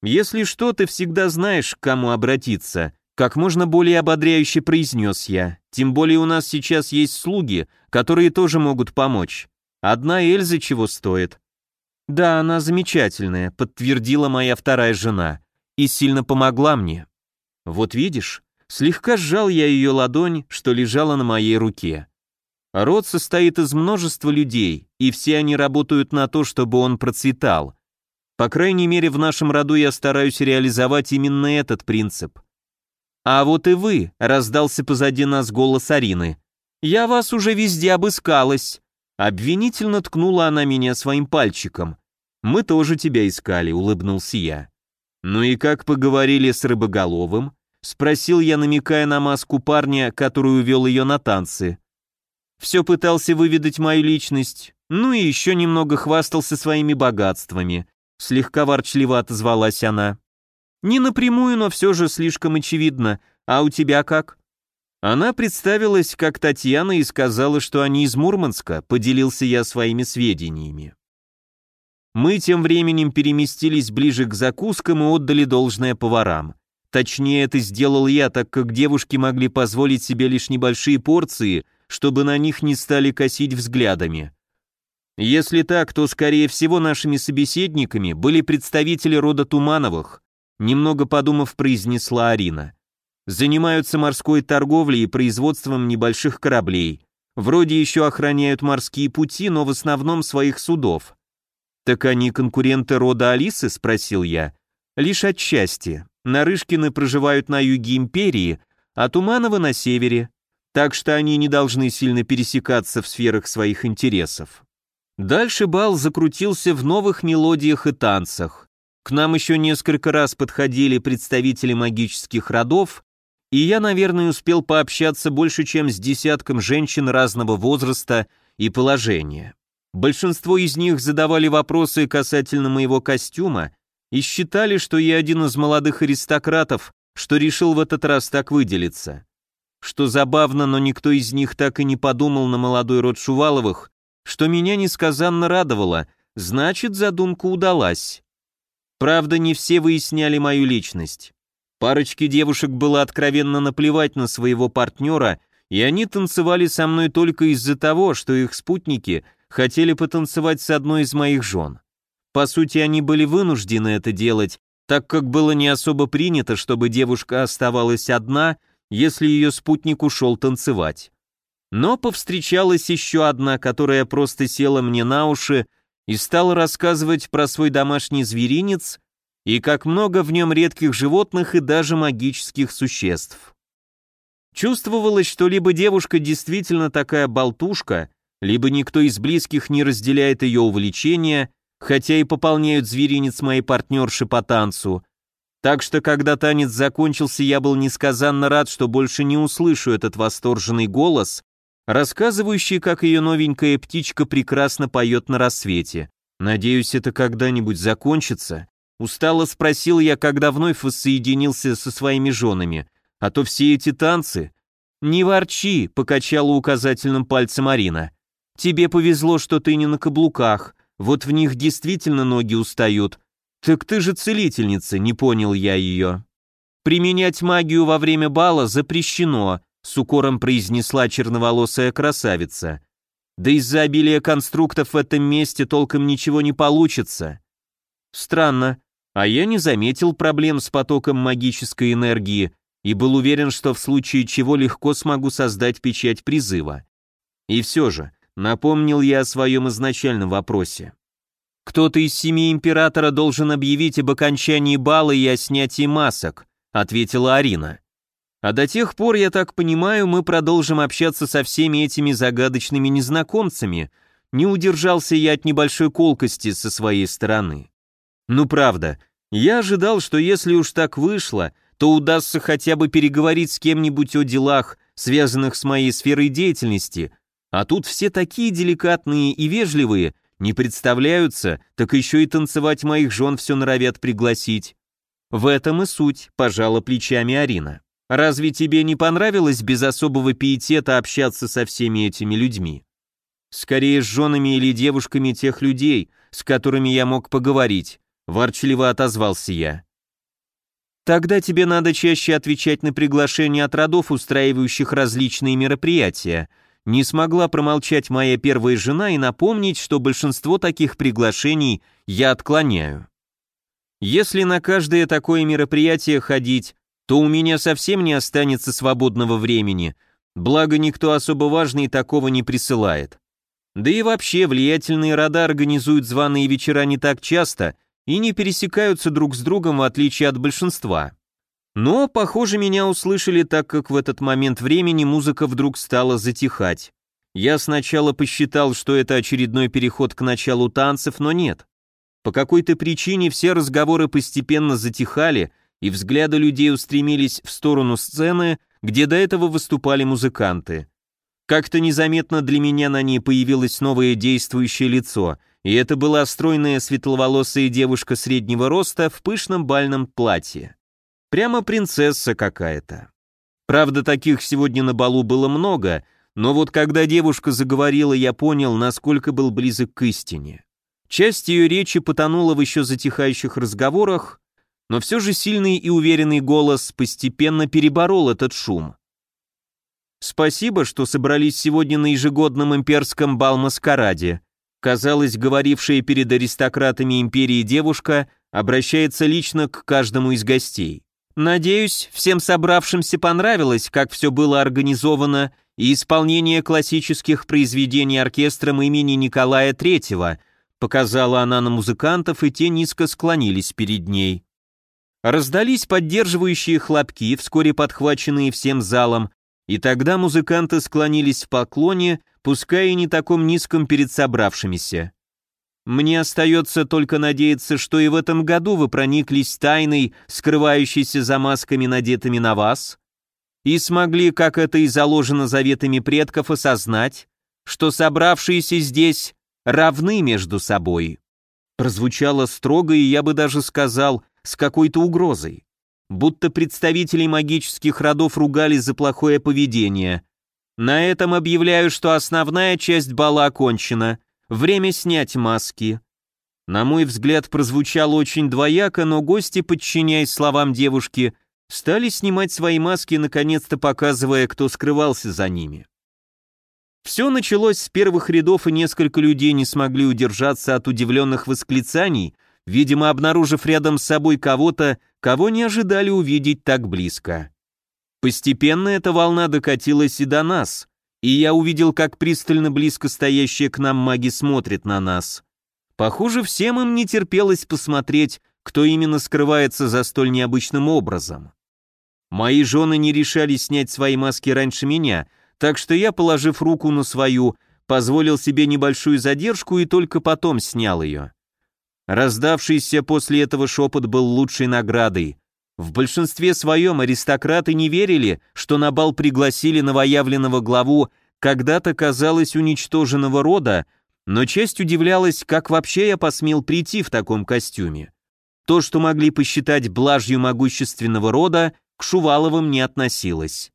Speaker 1: «Если что, ты всегда знаешь, к кому обратиться», — как можно более ободряюще произнес я. «Тем более у нас сейчас есть слуги, которые тоже могут помочь. Одна Эльза чего стоит». «Да, она замечательная», — подтвердила моя вторая жена. «И сильно помогла мне». «Вот видишь, слегка сжал я ее ладонь, что лежала на моей руке. Род состоит из множества людей, и все они работают на то, чтобы он процветал. По крайней мере, в нашем роду я стараюсь реализовать именно этот принцип. «А вот и вы», — раздался позади нас голос Арины. «Я вас уже везде обыскалась». Обвинительно ткнула она меня своим пальчиком. «Мы тоже тебя искали», — улыбнулся я. «Ну и как поговорили с Рыбоголовым?» — спросил я, намекая на маску парня, который увел ее на танцы. Все пытался выведать мою личность, ну и еще немного хвастался своими богатствами. Слегка ворчливо отозвалась она. Не напрямую, но все же слишком очевидно. А у тебя как? Она представилась как Татьяна и сказала, что они из Мурманска, поделился я своими сведениями. Мы тем временем переместились ближе к закускам и отдали должное поварам. Точнее, это сделал я, так как девушки могли позволить себе лишь небольшие порции – чтобы на них не стали косить взглядами. Если так, то, скорее всего, нашими собеседниками были представители рода Тумановых, немного подумав, произнесла Арина. Занимаются морской торговлей и производством небольших кораблей. Вроде еще охраняют морские пути, но в основном своих судов. «Так они конкуренты рода Алисы?» – спросил я. «Лишь отчасти. Нарышкины проживают на юге империи, а Тумановы на севере так что они не должны сильно пересекаться в сферах своих интересов. Дальше бал закрутился в новых мелодиях и танцах. К нам еще несколько раз подходили представители магических родов, и я, наверное, успел пообщаться больше, чем с десятком женщин разного возраста и положения. Большинство из них задавали вопросы касательно моего костюма и считали, что я один из молодых аристократов, что решил в этот раз так выделиться. Что забавно, но никто из них так и не подумал на молодой род Шуваловых, что меня несказанно радовало, значит, задумка удалась. Правда, не все выясняли мою личность. Парочке девушек было откровенно наплевать на своего партнера, и они танцевали со мной только из-за того, что их спутники хотели потанцевать с одной из моих жен. По сути, они были вынуждены это делать, так как было не особо принято, чтобы девушка оставалась одна, если ее спутник ушел танцевать. Но повстречалась еще одна, которая просто села мне на уши и стала рассказывать про свой домашний зверинец и как много в нем редких животных и даже магических существ. Чувствовалось, что либо девушка действительно такая болтушка, либо никто из близких не разделяет ее увлечения, хотя и пополняют зверинец моей партнерши по танцу. Так что, когда танец закончился, я был несказанно рад, что больше не услышу этот восторженный голос, рассказывающий, как ее новенькая птичка прекрасно поет на рассвете. Надеюсь, это когда-нибудь закончится. Устало спросил я, когда вновь воссоединился со своими женами. А то все эти танцы... «Не ворчи», — покачала указательным пальцем Арина. «Тебе повезло, что ты не на каблуках. Вот в них действительно ноги устают. Так ты же целительница, не понял я ее. Применять магию во время бала запрещено, с укором произнесла черноволосая красавица. Да из-за обилия конструктов в этом месте толком ничего не получится. Странно, а я не заметил проблем с потоком магической энергии и был уверен, что в случае чего легко смогу создать печать призыва. И все же, Напомнил я о своем изначальном вопросе. «Кто-то из семьи императора должен объявить об окончании бала и о снятии масок», ответила Арина. «А до тех пор, я так понимаю, мы продолжим общаться со всеми этими загадочными незнакомцами», не удержался я от небольшой колкости со своей стороны. Ну правда, я ожидал, что если уж так вышло, то удастся хотя бы переговорить с кем-нибудь о делах, связанных с моей сферой деятельности, а тут все такие деликатные и вежливые, не представляются, так еще и танцевать моих жен все норовят пригласить. В этом и суть, пожала плечами Арина. Разве тебе не понравилось без особого пиетета общаться со всеми этими людьми? Скорее с женами или девушками тех людей, с которыми я мог поговорить, ворчливо отозвался я. Тогда тебе надо чаще отвечать на приглашения от родов, устраивающих различные мероприятия, не смогла промолчать моя первая жена и напомнить, что большинство таких приглашений я отклоняю. Если на каждое такое мероприятие ходить, то у меня совсем не останется свободного времени, благо никто особо важный такого не присылает. Да и вообще влиятельные рода организуют званые вечера не так часто и не пересекаются друг с другом в отличие от большинства. Но, похоже, меня услышали, так как в этот момент времени музыка вдруг стала затихать. Я сначала посчитал, что это очередной переход к началу танцев, но нет. По какой-то причине все разговоры постепенно затихали, и взгляды людей устремились в сторону сцены, где до этого выступали музыканты. Как-то незаметно для меня на ней появилось новое действующее лицо, и это была стройная светловолосая девушка среднего роста в пышном бальном платье. Прямо принцесса какая-то. Правда, таких сегодня на балу было много, но вот когда девушка заговорила, я понял, насколько был близок к истине. Часть ее речи потонула в еще затихающих разговорах, но все же сильный и уверенный голос постепенно переборол этот шум. «Спасибо, что собрались сегодня на ежегодном имперском бал-маскараде», казалось, говорившая перед аристократами империи девушка обращается лично к каждому из гостей. Надеюсь, всем собравшимся понравилось, как все было организовано, и исполнение классических произведений оркестром имени Николая III, показала она на музыкантов, и те низко склонились перед ней. Раздались поддерживающие хлопки, вскоре подхваченные всем залом, и тогда музыканты склонились в поклоне, пускай и не таком низком перед собравшимися. Мне остается только надеяться, что и в этом году вы прониклись тайной, скрывающейся за масками, надетыми на вас, и смогли, как это и заложено заветами предков, осознать, что собравшиеся здесь равны между собой. Прозвучало строго, и я бы даже сказал, с какой-то угрозой. будто представителей магических родов ругали за плохое поведение. На этом объявляю, что основная часть бала окончена. Время снять маски. На мой взгляд, прозвучало очень двояко, но гости, подчиняясь словам девушки, стали снимать свои маски, наконец-то показывая, кто скрывался за ними. Все началось с первых рядов, и несколько людей не смогли удержаться от удивленных восклицаний, видимо, обнаружив рядом с собой кого-то, кого не ожидали увидеть так близко. Постепенно эта волна докатилась и до нас, и я увидел, как пристально близко стоящие к нам маги смотрят на нас. Похоже, всем им не терпелось посмотреть, кто именно скрывается за столь необычным образом. Мои жены не решались снять свои маски раньше меня, так что я, положив руку на свою, позволил себе небольшую задержку и только потом снял ее. Раздавшийся после этого шепот был лучшей наградой. В большинстве своем аристократы не верили, что на бал пригласили новоявленного главу когда-то казалось уничтоженного рода, но часть удивлялась, как вообще я посмел прийти в таком костюме. То, что могли посчитать блажью могущественного рода, к Шуваловым не относилось.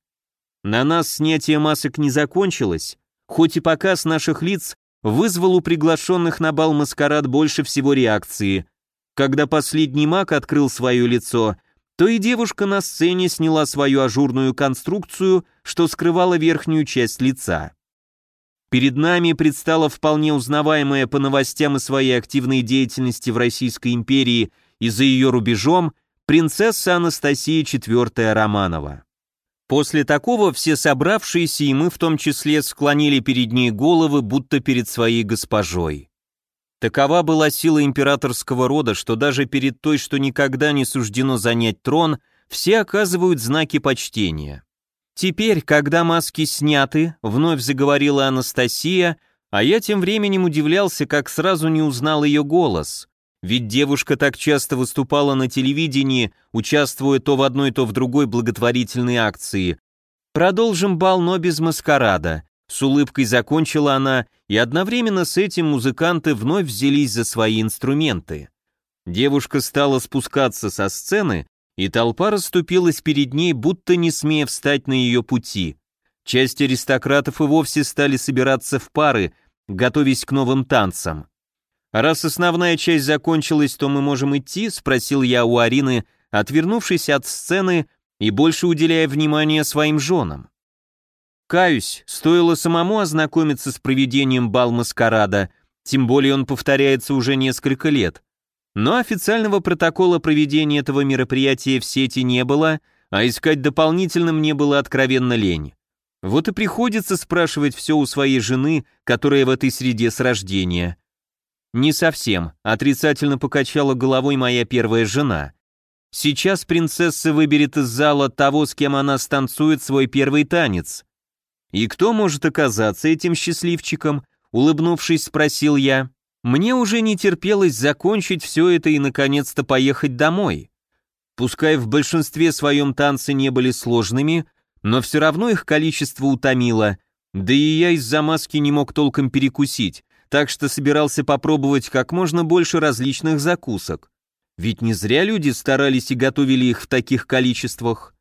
Speaker 1: На нас снятие масок не закончилось, хоть и показ наших лиц вызвал у приглашенных на бал маскарад больше всего реакции. Когда последний маг открыл свое лицо, то и девушка на сцене сняла свою ажурную конструкцию, что скрывала верхнюю часть лица. Перед нами предстала вполне узнаваемая по новостям и своей активной деятельности в Российской империи и за ее рубежом принцесса Анастасия IV Романова. После такого все собравшиеся и мы в том числе склонили перед ней головы, будто перед своей госпожой. Такова была сила императорского рода, что даже перед той, что никогда не суждено занять трон, все оказывают знаки почтения. Теперь, когда маски сняты, вновь заговорила Анастасия, а я тем временем удивлялся, как сразу не узнал ее голос. Ведь девушка так часто выступала на телевидении, участвуя то в одной, то в другой благотворительной акции. Продолжим бал, но без маскарада. С улыбкой закончила она, и одновременно с этим музыканты вновь взялись за свои инструменты. Девушка стала спускаться со сцены, и толпа расступилась перед ней, будто не смея встать на ее пути. Часть аристократов и вовсе стали собираться в пары, готовясь к новым танцам. «Раз основная часть закончилась, то мы можем идти?» — спросил я у Арины, отвернувшись от сцены и больше уделяя внимание своим женам. Каюсь, стоило самому ознакомиться с проведением бал-маскарада, тем более он повторяется уже несколько лет. Но официального протокола проведения этого мероприятия в сети не было, а искать дополнительно мне было откровенно лень. Вот и приходится спрашивать все у своей жены, которая в этой среде с рождения. «Не совсем», — отрицательно покачала головой моя первая жена. «Сейчас принцесса выберет из зала того, с кем она станцует свой первый танец». «И кто может оказаться этим счастливчиком?» — улыбнувшись, спросил я. «Мне уже не терпелось закончить все это и наконец-то поехать домой». Пускай в большинстве своем танцы не были сложными, но все равно их количество утомило, да и я из-за маски не мог толком перекусить, так что собирался попробовать как можно больше различных закусок. Ведь не зря люди старались и готовили их в таких количествах.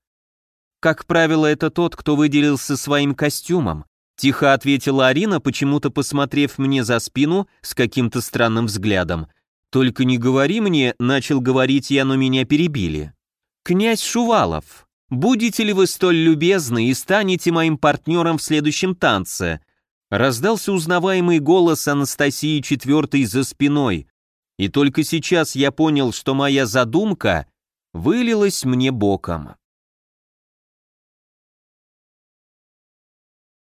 Speaker 1: Как правило, это тот, кто выделился своим костюмом, тихо ответила Арина, почему-то посмотрев мне за спину с каким-то странным взглядом. Только не говори мне, начал говорить я, но меня перебили. Князь Шувалов, будете ли вы столь любезны и станете моим партнером в следующем танце? Раздался узнаваемый голос Анастасии IV за спиной, и только сейчас я понял, что моя задумка вылилась мне боком.